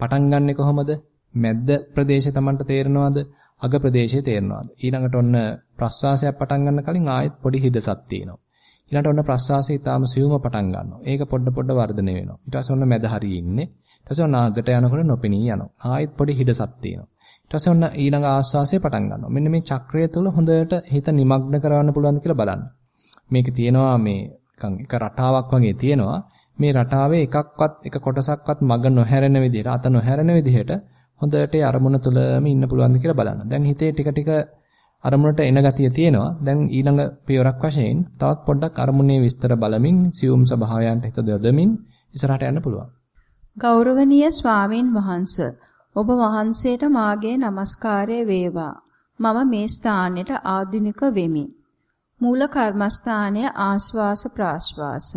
පටන් ගන්නෙ කොහොමද? මැද්ද ප්‍රදේශය Tamanට තේරෙනවද? අග ප්‍රදේශය තේරෙනවද? ඊළඟට ඔන්න ප්‍රස්වාසයක් පටන් ගන්න කලින් ආයෙත් පොඩි හිදසක් තියෙනවා. ඊළඟට ඔන්න ප්‍රස්වාසය ඊටාම සියුම පටන් ගන්නවා. ඒක පොඩ පොඩ වර්ධනය වෙනවා. ඊට පස්සේ ඔන්න මැද හරියේ ඉන්නේ. ඊට පස්සේ ඔන්න අගට යනකොට නොපෙනී යනවා. ආයෙත් පොඩි හිදසක් තියෙනවා. ඊට පස්සේ ඔන්න ඊළඟ ආස්වාසය පටන් ගන්නවා. මෙන්න මේ චක්‍රය තුළ හොඳට හිත නිමග්න කරවන්න පුළුවන්ද කියලා බලන්න. මේකේ තියෙනවා මේ එක රටාවක් වගේ තියෙනවා. මේ රටාවේ එකක්වත් එක කොටසක්වත් මග නොහැරෙන විදිහට අත නොහැරෙන විදිහට හොඳට අරමුණ තුළම ඉන්න පුළුවන්ද කියලා බලන්න. දැන් හිතේ ටික ටික අරමුණට එන ගතිය තියෙනවා. දැන් ඊළඟ පියවරක් වශයෙන් තවත් පොඩ්ඩක් අරමුණේ විස්තර බලමින් සියුම් ස්වභාවයන්ට හිත යොදමින් ඉස්සරහට යන්න පුළුවන්. ගෞරවනීය ස්වාමින් වහන්සේ ඔබ වහන්සේට මාගේ নমස්කාරය වේවා. මම මේ ස්ථානෙට ආධුනික වෙමි. මූල කර්මස්ථානය ආශ්වාස ප්‍රාශ්වාස.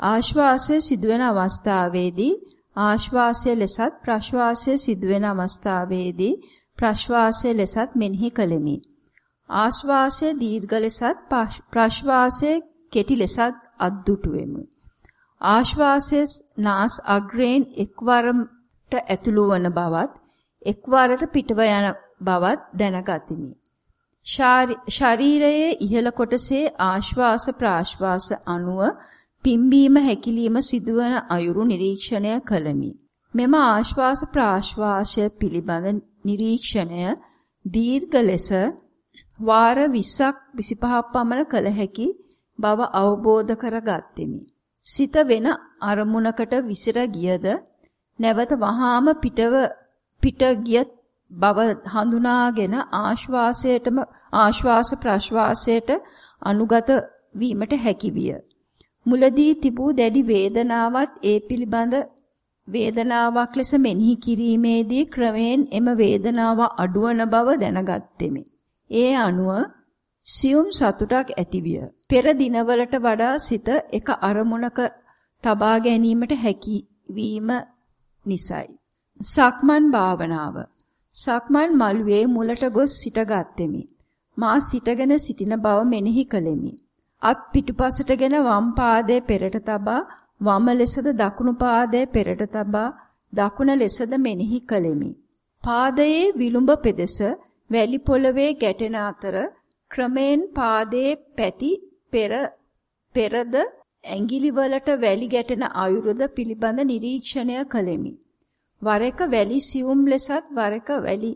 ආශ්වාසය සිදුවෙන අවස්ථාවේදී ආශ්වාසය ලෙසත් ප්‍රශ්වාසය සිදුවෙන අවස්ථාවේදී ප්‍රශ්වාසය ලෙසත් මෙනෙහි කළෙමි. ආශ්වාසය දීර්ඝ ලෙසත් ප්‍රශ්වාසය කෙටි ලෙසත් අද්දුටුවෙමි. ආශ්වාසය නාස් අග්‍රයෙන් එක්වරට ඇතුළු වන බවත් එක්වරට පිටව යන බවත් දැනගතිමි. ශරීරයේ ඉහළ කොටසේ ආශ්වාස ප්‍රාශ්වාස අණුව පිම්බීම හැකිලිම සිදුවන අයුරු නිරීක්ෂණය කළමි. මෙම ආශ්වාස ප්‍රාශ්වාසය පිළිබඳ නිරීක්ෂණය දීර්ඝ ලෙස වාර 20ක් 25ක් පමණ කළ හැකි බව අවබෝධ කරගත්ෙමි. සිත වෙන අරමුණකට විසිර ගියද නැවත වහාම පිටව පිට ගිය බව හඳුනාගෙන ආශ්වාසයටම ආශ්වාස ප්‍රශ්වාසයට අනුගත වීමට හැකිවිය. මුලදී තිබූ දැඩි වේදනාවත් ඒ පිළිබඳ වේදනාවක් ලෙස මෙනෙහි කිරීමේදී ක්‍රමයෙන් එම වේදනාව අඩුවන බව දැනගත්ෙමි. ඒ අනුව සියුම් සතුටක් ඇතිවිය. පෙර දිනවලට වඩා සිත එක අරමුණක තබා ගැනීමට හැකි වීම නිසයි. සක්මන් භාවනාව සක්මන් මළුවේ මුලට ගොස් සිටගත්ෙමි. මා සිටගෙන සිටින බව මෙනෙහි කළෙමි. අත් පිටුපසටගෙන වම් පාදයේ පෙරට තබා වම ලෙසද දකුණු පාදයේ පෙරට තබා දකුණ ලෙසද මෙනෙහි කළෙමි. පාදයේ විලුඹ පෙදෙස වැලි පොළවේ ගැටෙන අතර ක්‍රමෙන් පාදයේ පැති පෙර පෙරද ඇඟිලි වලට වැලි ගැටෙන අයුරුද පිළිබඳ නිරීක්ෂණය කළෙමි. වර එක වැලි සියුම් ලෙසත් වර එක වැලි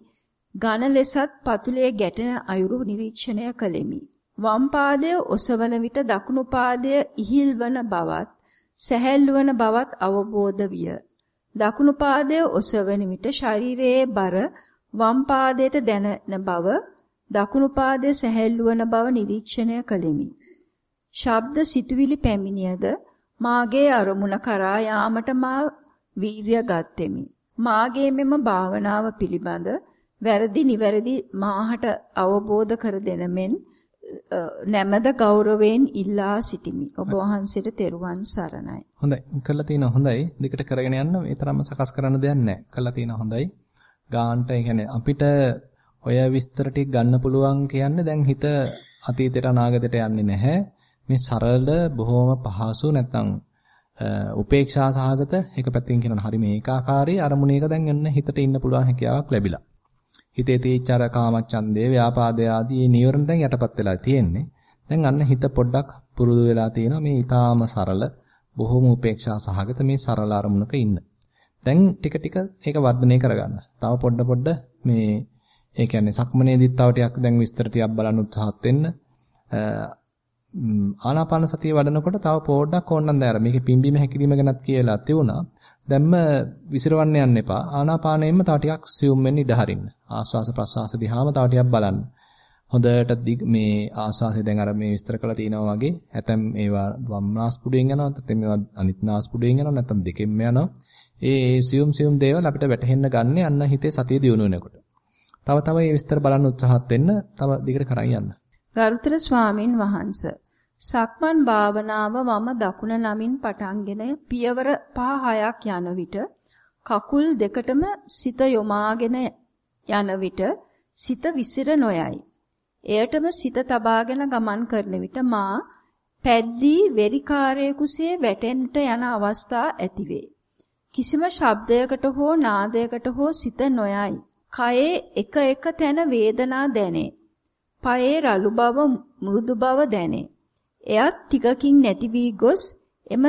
ඝන ලෙසත් පතුලේ ගැටෙන අයුරු නිරීක්ෂණය කළෙමි. වම් පාදය ඔසවන විට දකුණු පාදය ඉහිල් වන බවත් සැහැල්ලු වන බවත් අවබෝධ විය. දකුණු පාදය ඔසවන විට ශරීරයේ බර වම් පාදයට දැනෙන බව දකුණු පාදයේ සැහැල්ලු වන බව නිරීක්ෂණය කළෙමි. ශබ්ද සිතුවිලි පැමිණියද මාගේ අරමුණ කරා යාමට මා වීරිය ගත්ෙමි. මාගේ මෙම භාවනාව පිළිබඳ වැරදි නිවැරදි මාහට අවබෝධ කර දෙන මෙන් නැමද ගෞරවයෙන් ඉල්ලා සිටිමි. ඔබ වහන්සේට තෙරුවන් සරණයි. හොඳයි. කළා තියෙනවා හොඳයි. දෙකට කරගෙන යන්න මේ තරම්ම සකස් කරන්න දෙයක් නැහැ. කළා තියෙනවා හොඳයි. ගාන්ට ඒ කියන්නේ අපිට ඔය විස්තර ටික ගන්න පුළුවන් කියන්නේ දැන් හිත අතීතයට අනාගතයට යන්නේ නැහැ. මේ සරල බොහොම පහසු නැත්නම් උපේක්ෂා සහගත එක පැත්තකින් කියනවා හරි මේකාකාරී අරමුණේක දැන් එන්න හිතට ඉන්න පුළුවන් හැකියාවක් ලැබිලා. හිතේ තීච්ච අර කාමච්ඡන්දේ, ව්‍යාපාදේ ආදී නීවරණ දැන් යටපත් වෙලා තියෙන්නේ. දැන් අන්න හිත පොඩ්ඩක් පුරුදු වෙලා තියෙනවා මේ ඊටාම සරල, බොහොම උපේක්ෂා සහගත මේ සරල අරමුණක ඉන්න. දැන් ටික ටික ඒක වර්ධනය කරගන්න. තව පොඩ පොඩ මේ ඒ කියන්නේ සක්මනේදිත් තව ටිකක් දැන් විස්තර ටිකක් බලන්න උත්සාහත් වෙන්න. ආනාපාන සතිය වඩනකොට තව පොඩ්ඩක් ඕනනම් දැන් අර මේකේ පිම්බීම හැකිලිම ගැනත් කියලා තියුණා. දැම්ම විසිරවන්න යන්න එපා. ආනාපානයෙන්ම තව ටිකක් සියුම් වෙන්න ඉඩ හරින්න. ආස්වාස ප්‍රස්වාස දිහාම තව ටිකක් බලන්න. හොඳට මේ ආස්වාසය දැන් අර මේ විස්තර කරලා තිනවා වගේ ඇතම් ඒවා වම් නාස්පුඩුවෙන් යනවා නැත්නම් මේවා අනිත් නාස්පුඩුවෙන් යනවා නැත්නම් දෙකෙන්ම යනවා. ඒ සියුම් සියුම් දේවල් අපිට වැටහෙන්න ගන්න අන්න හිතේ සතිය දියුණු වෙනකොට. තව තව මේ විස්තර බලන්න උත්සාහත් වෙන්න තව දිගට කරන් යන්න. ගරුතර ස්වාමින් වහන්සේ සක්මන් භාවනාව වම දකුණ නමින් පටන්ගෙන පියවර 5-6ක් යන විට කකුල් දෙකටම සිත යොමාගෙන යන විට සිත විසිර නොයයි. එයටම සිත තබාගෙන ගමන් කරන විට මා පැද්දී වෙරිකාරයෙකුසේ වැටෙන්නට යන අවස්ථා ඇතිවේ. කිසිම ශබ්දයකට හෝ නාදයකට හෝ සිත නොයයි. කයේ එක එක තැන වේදනා දැනේ. පයේ රළු බව මෘදු බව දැනේ. එයත් ටිකකින් නැති වී ගොස් එම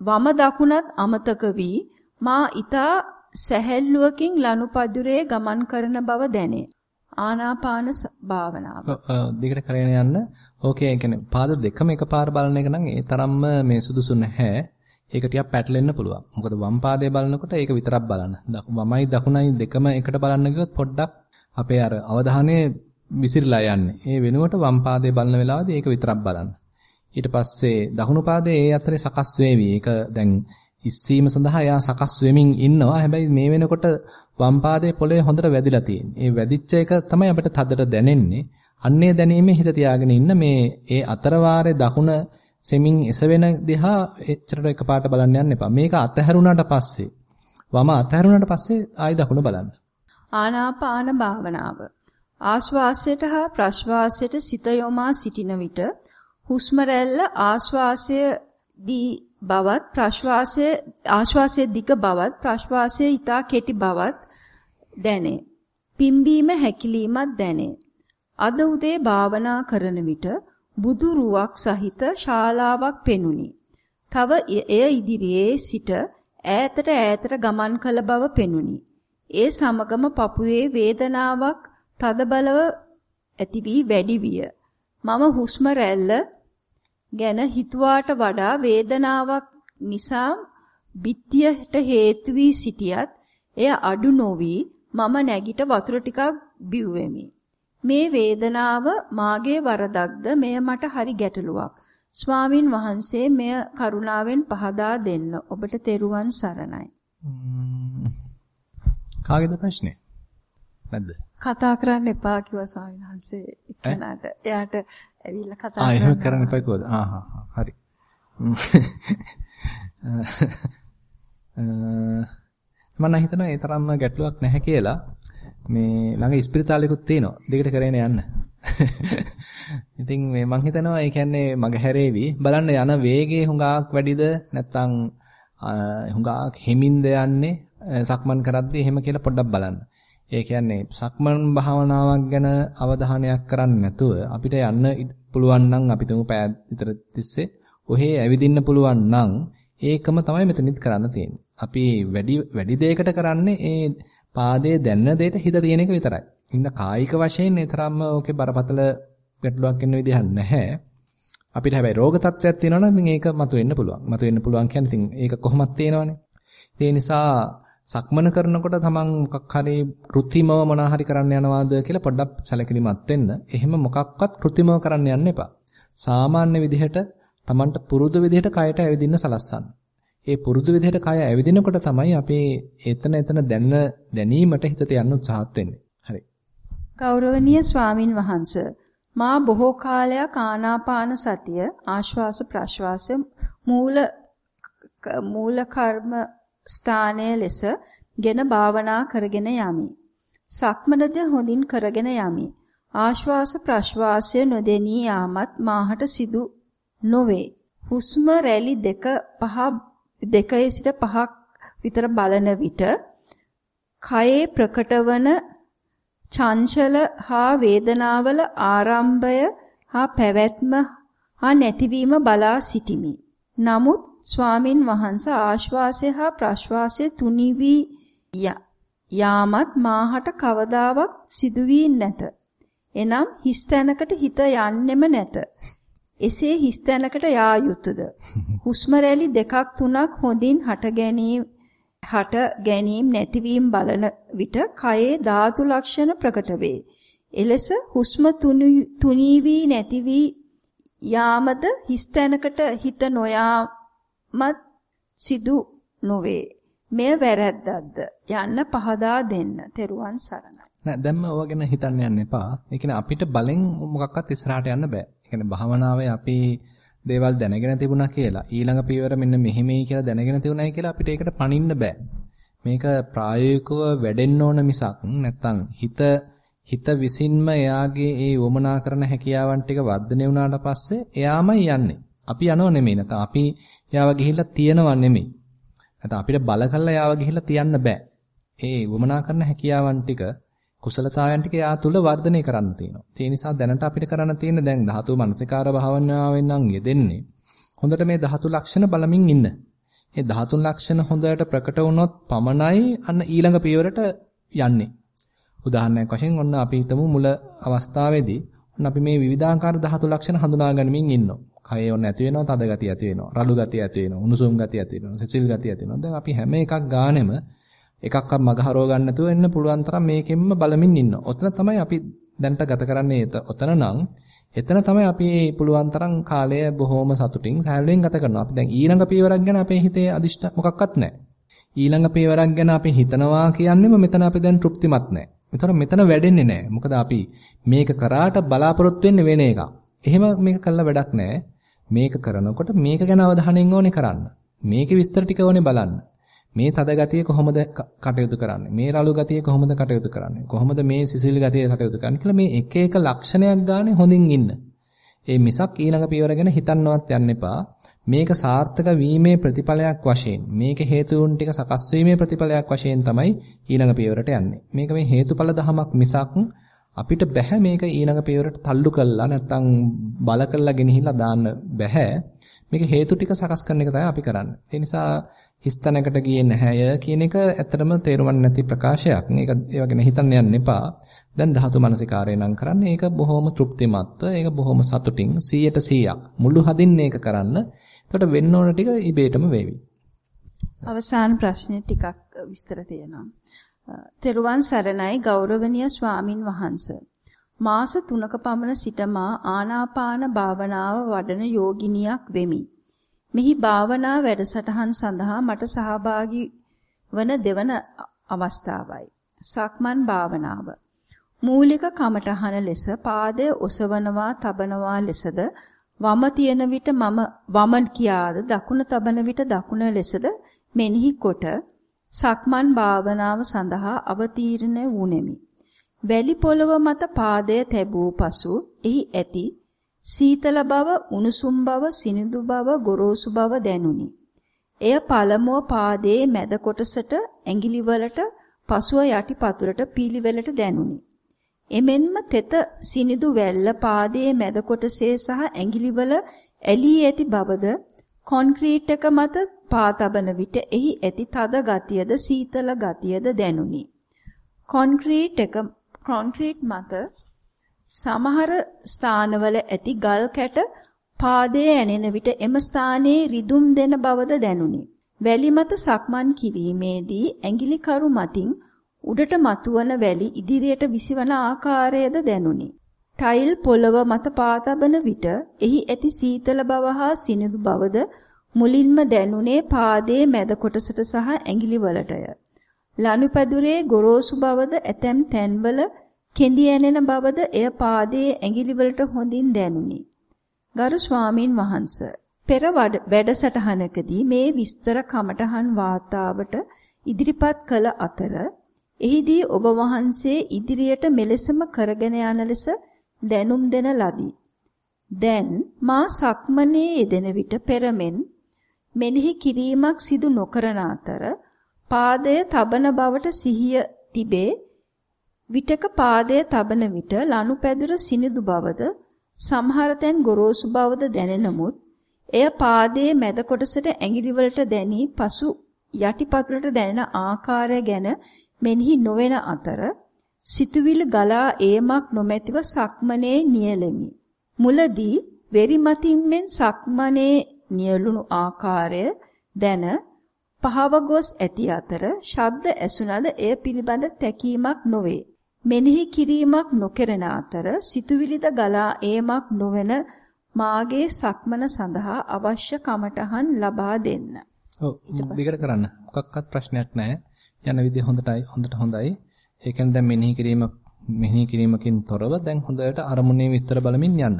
වම දකුණත් අමතක වී මා ඊතා සැහැල්ලුවකින් ලනුපදුරේ ගමන් කරන බව දැනේ. ආනාපාන භාවනාව. දිගට කරගෙන යන්න. ඕකේ ඒ කියන්නේ පාද දෙකම එකපාර බලන එක නම් ඒ තරම්ම මේ සුදුසු නැහැ. ඒක ටිකක් පැටලෙන්න පුළුවන්. මොකද වම් පාදයේ බලනකොට ඒක විතරක් බලන්න. වමයි දකුණයි දෙකම එකට බලන්න ගියොත් පොඩ්ඩක් අපේ අර අවධානය විසිරලා යන්නේ. ඒ වෙනුවට වම් පාදයේ බලන වෙලාවදී ඒක විතරක් බලන්න. ඊට පස්සේ දකුණු පාදයේ ඒ අතරේ සකස් වේවි. ඒක දැන් ඉස්සීම සඳහා එයා සකස් වෙමින් ඉන්නවා. හැබැයි මේ වෙනකොට වම් පාදයේ පොළවේ හොඳට වැදිලා තියෙන්නේ. ඒ වැදිච්ච එක තමයි අපිට තදට දැනෙන්නේ. අන්නේ දැනීමේ හිත තියාගෙන ඉන්න මේ ඒ අතර දකුණ සෙමින් එසවෙන දිහා එච්චරට එකපාරට බලන්න යන්න එපා. මේක අතහැරුණාට පස්සේ වම අතහැරුණාට පස්සේ ආයි දකුණ බලන්න. ආනාපාන භාවනාව. ආශ්වාසයට හා ප්‍රශ්වාසයට සිත යොමා සිටින විට හුස්ම රැල්ල ආශ්වාසය දී බවත් ප්‍රශ්වාසයේ ආශ්වාසයේ දිග බවත් ප්‍රශ්වාසයේ ඊතා කෙටි බවත් දැනේ. පිම්බීම හැකිලීමක් දැනේ. අද උදේ භාවනා කරන විට බුදු රුවක් සහිත ශාලාවක් පෙනුනි. තව එය ඉදිරියේ සිට ඈතට ඈතට ගමන් කළ බව පෙනුනි. ඒ සමගම පපුවේ වේදනාවක් තද බලව ඇති වී වැඩි විය. මම හුස්ම රැල්ල ගැන හිතුවාට වඩා වේදනාවක් නිසා බිත්තියට හේතු වී සිටියත් එය අඩු නොවි මම නැගිට වතුර ටිකක් බිව්වෙමි. මේ වේදනාව මාගේ වරදක්ද මෙය මට හරි ගැටලුවක්. ස්වාමින් වහන්සේ මෙය කරුණාවෙන් පහදා දෙන්න. ඔබට තෙරුවන් සරණයි. කාගේද ප්‍රශ්නේ? නැද්ද? කතා කරන්න එපා කිව්වා ස්වාමීන් වහන්සේ එක්කනට. එයාට ඇවිල්ලා කතා කරන්න. ආ එහෙම කරන්න එපා කිව්වද? ආ හා හරි. මම හිතනවා ඒ තරම්ම ගැටලුවක් නැහැ කියලා. මේ ළඟ ඉස්පිරිතාලෙකුත් තියෙනවා. දෙකට කරගෙන යන්න. ඉතින් මේ මං හිතනවා ඒ කියන්නේ මග හැරේවි. බලන්න යන වේගය හුඟක් වැඩිද නැත්නම් හුඟක් හිමින්ද යන්නේ සක්මන් කරද්දී එහෙම කියලා පොඩ්ඩක් බලන්න. ඒ කියන්නේ සක්මන් භාවනාවක් ගැන අවධානයක් කරන්නේ නැතුව අපිට යන්න පුළුවන් නම් අපි තුමු පෑය විතර තිස්සේ ඔහේ ඇවිදින්න පුළුවන් නම් ඒකම තමයි මෙතනදිත් කරන්න තියෙන්නේ. අපි වැඩි වැඩි දෙයකට කරන්නේ ඒ පාදයේ දැන්න දෙයට හිත තියෙන එක විතරයි. ඉතින් කායික වශයෙන් ඒ තරම්ම ඕකේ බරපතල ගැටලුවක් වෙන්න විදිහක් නැහැ. අපිට හැබැයි රෝග තත්ත්වයක් තියෙනවා නම් ඉතින් ඒක මතුවෙන්න පුළුවන්. මතුවෙන්න පුළුවන් කියන්නේ ඉතින් ඒක කොහොමද තේනවනේ. ඒ නිසා සක්මන කරනකොට තමන් මොකක් හරි કૃතිමව මොනා හරි කරන්න යනවාද කියලා පොඩ්ඩක් සැලකිලිමත් වෙන්න. එහෙම මොකක්වත් કૃතිමව කරන්න යන්න එපා. සාමාන්‍ය විදිහට තමන්ට පුරුදු විදිහට කයට ඇවිදින්න සලස්සන්න. ඒ පුරුදු විදිහට කය ඇවිදිනකොට තමයි අපි එතන එතන දැනන දැනීමට හිතට යන්න උත්සාහත් වෙන්නේ. හරි. ගෞරවනීය ස්වාමින් වහන්සේ මා බොහෝ කාලයක් ආනාපාන සතිය ආශ්වාස ප්‍රශ්වාස මූල මූල කර්ම ස්ථානයේ ලෙස ගෙන භාවනා කරගෙන යමි. සක්මනද හොඳින් කරගෙන යමි. ආශ්වාස ප්‍රශ්වාසය නොදෙනී යාමත් මාහට සිදු නොවේ. හුස්ම රැලි දෙක පහ දෙකේ සිට පහක් විතර බලන විට කයේ ප්‍රකටවන චංචල හා වේදනාවල ආරම්භය හා පැවැත්ම හා නැතිවීම බලා සිටිමි. නමුත් ස්වාමින් වහන්සේ ආශ්වාසය හා ප්‍රශ්වාසය තුනිවි යාමත් මාහට කවදාවත් සිදු වී නැත. එනම් හිස් තැනකට හිත යන්නෙම නැත. එසේ හිස් තැනකට යා යුතුයද? හුස්ම රැලි දෙකක් තුනක් හොඳින් හට ගැනීම හට ගැනීම නැතිවීම බලන විට කයේ ධාතු ලක්ෂණ ප්‍රකට වේ. එලෙස හුස්ම තුනී වී නැති වී යාමද හිස් තැනකට හිත නොයාමත් සිදු නොවේ. මෙය වැරැද්දක්ද යන්න පහදා දෙන්න. තෙරුවන් සරණයි. නෑ දැන්ම ඕවා ගැන හිතන්න යන්න එපා. ඒ කියන්නේ අපිට බලෙන් මොකක්වත් ඉස්සරහට යන්න බෑ. ඒ කියන්නේ භාවනාවේ අපි දේවල් දැනගෙන තිබුණා කියලා ඊළඟ පියවර මෙන්න මෙහෙමයි කියලා දැනගෙන තිබුණායි කියලා අපිට ඒකට පණින්න බෑ. මේක ප්‍රායෝගිකව වැඩෙන්න ඕන මිසක් නැත්තම් හිත හිත විසින්ම එයාගේ ඒ වමනා කරන හැකියාවන් ටික වර්ධනය වුණාට පස්සේ එයාමයි යන්නේ. අපි යනව නෙමෙයි. නැත්නම් අපි එයාව ගිහිල්ලා තියනව නෙමෙයි. නැත්නම් අපිට බල කළා එයාව ගිහිල්ලා තියන්න බෑ. ඒ වමනා කරන හැකියාවන් ටික කුසලතාවයන් ටික යා තුල වර්ධනය කරන්න තියෙනවා. ඒ නිසා දැනට අපිට කරන්න තියෙන දැන් ධාතු මනසිකාර භාවනාවෙන් නම් යෙදෙන්නේ හොඳට මේ ධාතු ලක්ෂණ බලමින් ඉන්න. මේ ධාතු ලක්ෂණ හොඳට ප්‍රකට වුණොත් පමණයි අන්න ඊළඟ පියවරට යන්නේ. උදාහරණයක් වශයෙන් ඔන්න අපි හිතමු මුල අවස්ථාවේදී ඔන්න අපි මේ විවිධාකාර ධාතු ලක්ෂණ හඳුනා ගනිමින් ඉන්නවා. කයේ ඔන්න ඇති වෙනවා, තද ගතිය ඇති වෙනවා, රළු ගතිය ඇති වෙනවා, උණුසුම් ගතිය ඇති වෙනවා, සිසිල් ගතිය ඇති වෙනවා. දැන් අපි හැම එකක් ගානෙම එකක්වත් මග හරව ගන්න නැතුව එන්න පුළුවන් තරම් මේකෙන්ම බලමින් ඉන්නවා. ඔතන තමයි අපි දැන්ට ගත කරන්නේ ඔතන නම් එතන තමයි අපි පුළුවන් තරම් කාලය බොහොම සතුටින් සැලෙන් ගත කරනවා. අපි දැන් ඊළඟ පියවරක් ගැන අපේ හිතේ අදිෂ්ඨ මොකක්වත් නැහැ. ඊළඟ පියවරක් ගැන අපි හිතනවා කියන්නේම මෙතන අපි දැන් තෘප්තිමත් නැහැ. මෙතන මෙතන වැඩෙන්නේ නැහැ. මොකද අපි මේක කරාට බලාපොරොත්තු වෙන්නේ වෙන එකක්. එහෙම මේක කළා වැඩක් නැහැ. මේක කරනකොට මේක ගැන අවධානයෙන් ඕනේ කරන්න. මේකේ විස්තර ටික ඕනේ බලන්න. මේ තද ගතිය කොහොමද කටයුතු කරන්නේ? මේ රළු ගතිය කොහොමද කටයුතු කරන්නේ? කොහොමද මේ සිසිල් ගතිය කටයුතු කරන්නේ කියලා මේ එක එක ලක්ෂණයක් ගානේ හොඳින් ඉන්න. ඒ මිසක් ඊළඟ පියවර ගැන හිතන්නවත් යන්න එපා. මේක සාර්ථක වීමේ ප්‍රතිඵලයක් වශයෙන් මේක හේතුන් ටික සකස් වීමේ ප්‍රතිඵලයක් වශයෙන් තමයි ඊළඟ පියවරට යන්නේ. මේක මේ හේතුඵල ධමයක් මිසක් අපිට බෑ මේක ඊළඟ පියවරට තල්ලු කළා නැත්නම් බල කළා ගෙනහිලා දාන්න බෑ. මේක හේතු ටික සකස් කරන එක තමයි අපි කරන්නේ. ඒ නිසා හිස්තැනකට ගියේ නැහැය කියන එක ඇත්තටම තේරුම් නැති ප්‍රකාශයක්. මේක ඒව ගැන හිතන්න යන්න එපා. දැන් ධාතු මනසිකාරය නම් කරන්නේ ඒක බොහොම තෘප්තිමත්ව, ඒක බොහොම සතුටින් 100ට 100ක් මුළු හදින් මේක කරන්න. එතකොට වෙන්න ඕන ටික ඉබේටම වේවි. අවසාන ප්‍රශ්නේ ටිකක් විස්තර තියෙනවා. තෙරුවන් සරණයි ගෞරවනීය ස්වාමින් වහන්සේ. මාස 3ක පමණ සිට මා ආනාපාන භාවනාව වඩන යෝගිනියක් වෙමි. මෙහි භාවනා වැඩසටහන් සඳහා මට සහභාගී වන දෙවන අවස්ථාවයි. සක්මන් භාවනාව. මූලික කමටහන ලෙස පාදය ඔසවනවා තබනවා ලෙසද වම තියෙන විට මම වම කියාද දකුණ තබන විට දකුණ ලෙසද මෙනෙහි කොට සක්මන් භාවනාව සඳහා අවතීර්ණ වුනේමි. වැලි පොළව මත පාදය තැබූ පසු එහි ඇති සීතල බව, උණුසුම් බව, සිනිඳු බව, ගොරෝසු බව දැනුනි. එය පළමුව පාදයේ මැද කොටසට ඇඟිලි වලට පසුව යටි පතුලට පීලිවලට දැනුනි. එමෙන්ම තෙත සිනිඳු වැල්ල පාදයේ මැද කොටසේ සහ ඇඟිලිවල ඇලී ඇති බවද කොන්ක්‍රීට් එක මත පා තබන විට එහි ඇති තද ගතියද සීතල ගතියද දැනුනි. කොන්ක්‍රීට් එක කොන්ක්‍රීට් මත සමහර ස්ථානවල ඇති ගල් කැට පාදයේ ඇනෙන විට එම ස්ථානයේ රිදුම් දෙන බවද දැනුනි. වැලි මත සක්මන් කිරීමේදී ඇඟිලි කරු මතින් උඩට මතුවන වැලි ඉදිරියට විසිවන ආකාරයද දැනුනි. ටයිල් පොළව මත පාතබන විට එහි ඇති සීතල බව හා සිනිඳු බවද මුලින්ම දැනුනේ පාදයේ මැද කොටසට සහ ඇඟිලි වලටය. ලනුපැදුරේ ගොරෝසු බවද ඇතැම් තැන්වල කෙඳි ඇනෙන බවද එය පාදයේ ඇඟිලි වලට හොඳින් දැනුනි. ගරු ස්වාමින් වහන්සේ පෙර වැඩසටහනකදී මේ විස්තර කමඨහන් වාතාවට ඉදිරිපත් කළ අතර එහිදී ඔබ වහන්සේ ඉදිරියට මෙලෙසම කරගෙන යන ලෙස දැනුම් දෙන ලදී. දැන් මා සක්මනේ යෙදෙන විට පෙරමෙන් මෙනෙහි කිරීමක් සිදු නොකරන අතර පාදය තබන බවට සිහිය තිබේ විටක පාදයේ තබන විට ලනුපැදුර සිනිදු බවද සමහර තැන් ගොරෝසු බවද දැනෙනමුත් එය පාදයේ මැද කොටසට ඇඟිලි වලට දැනී පසු යටිපතුලට දැනෙන ආකාරය ගැන මෙනෙහි නොවන අතර සිතුවිලි ගලා ඒමක් නොමැතිව සක්මනේ නියැලෙමි. මුලදී වෙරි මතින්ෙන් සක්මනේ නියලුණු ආකාරය දැන පහව ගොස් ඇති අතර ශබ්ද ඇසුණද එය පිළිබඳ තැකීමක් නොවේ. මෙනෙහි කිරීමක් නොකරන අතර සිතුවිලිද ගලා ඒමක් නොවන මාගේ සක්මන සඳහා අවශ්‍ය කමටහන් ලබා දෙන්න. ඔව් කරන්න. මොකක්වත් ප්‍රශ්නයක් නැහැ. යන විදිය හොඳටයි හොඳට හොඳයි. ඒ කියන්නේ දැන් මෙනෙහි කිරීම මෙනෙහි කිරීමකින් තොරව දැන් හොඳට අරමුණේ විස්තර බලමින් යන්න.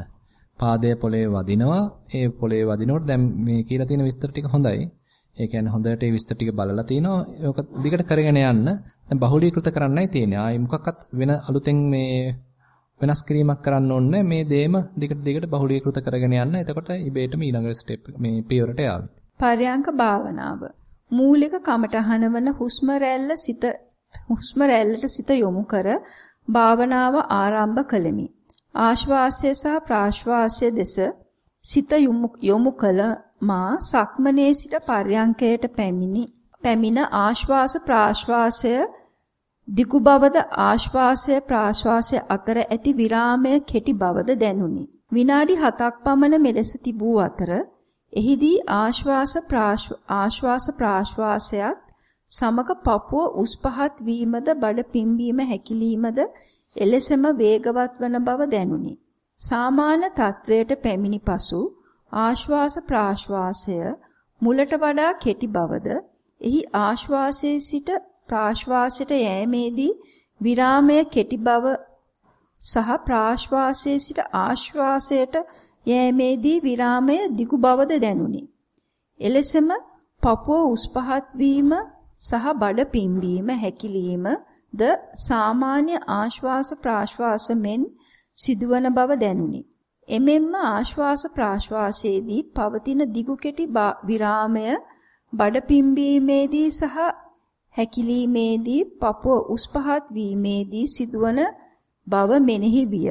පාදය පොළවේ වදිනවා. ඒ පොළවේ වදිනකොට දැන් මේ කියලා තියෙන විස්තර ටික හොඳයි. ඒ කියන්නේ හොඳට ඒ විස්තර ටික බලලා තිනවා. ඒක දිගට කරගෙන යන්න. දැන් බහුලීකృత කරන්නයි තියෙන්නේ. ආයි මොකක්වත් වෙන අලුතෙන් මේ වෙනස් කිරීමක් කරන්න ඕනේ මේ දේම දිගට දිගට බහුලීකృత කරගෙන යන්න. එතකොට ඉබේටම ඊළඟ ස්ටෙප් මේ පියවරට යාවි. පරයන්ක භාවනාව. මූලික කමටහන වන හුස්ම රැල්ල සිත හුස්ම රැල්ලට සිත යොමු කර භාවනාව ආරම්භ කළෙමි. ආශ්වාසය සහ ප්‍රාශ්වාසය දෙස සිත යොමු කළ මා සක්මනේ සිට පර්යංකයට පැමිණි. පැමිණ ආශ්වාස ප්‍රාශ්වාසය දිගු බවද ආශ්වාසය ප්‍රාශ්වාසය අතර ඇති විරාමය කෙටි බවද දැනුනි. විනාඩි 7ක් පමණ මෙලෙස තිබූ අතර එහිදී ආශ්වාස ආශ්වාස ප්‍රාශ්වාසයත් සමග පපුව උස් පහත් වීමද බඩ පිම්බීම හැකිලීමද එලෙසම වේගවත් වන බව දැනුනි. සාමාන්‍ය තත්වයට පැමිණි පසු ආශ්වාස ප්‍රාශ්වාසය මුලට වඩා කෙටි බවද එහි ආශ්වාසයේ සිට ප්‍රාශ්වාසයට යෑමේදී විරාමය කෙටි බව සහ ප්‍රාශ්වාසයේ සිට ආශ්වාසයට යෑමේදී විරාමය දිගු බවද දැනුනි. එලෙසම පපුව උස් පහත් වීම සහ බඩ පිම්බීම හැකිලිම ද සාමාන්‍ය ආශ්වාස ප්‍රාශ්වාස මෙන් සිදුවන බව දැනුනි. එමෙන්ම ආශ්වාස ප්‍රාශ්වාසයේදී පවතින දිගු කෙටි විරාමය බඩ පිම්බීමේදී සහ හැකිලීමේදී පපුව උස් පහත් වීමේදී සිදුවන බව මෙනෙහි විය.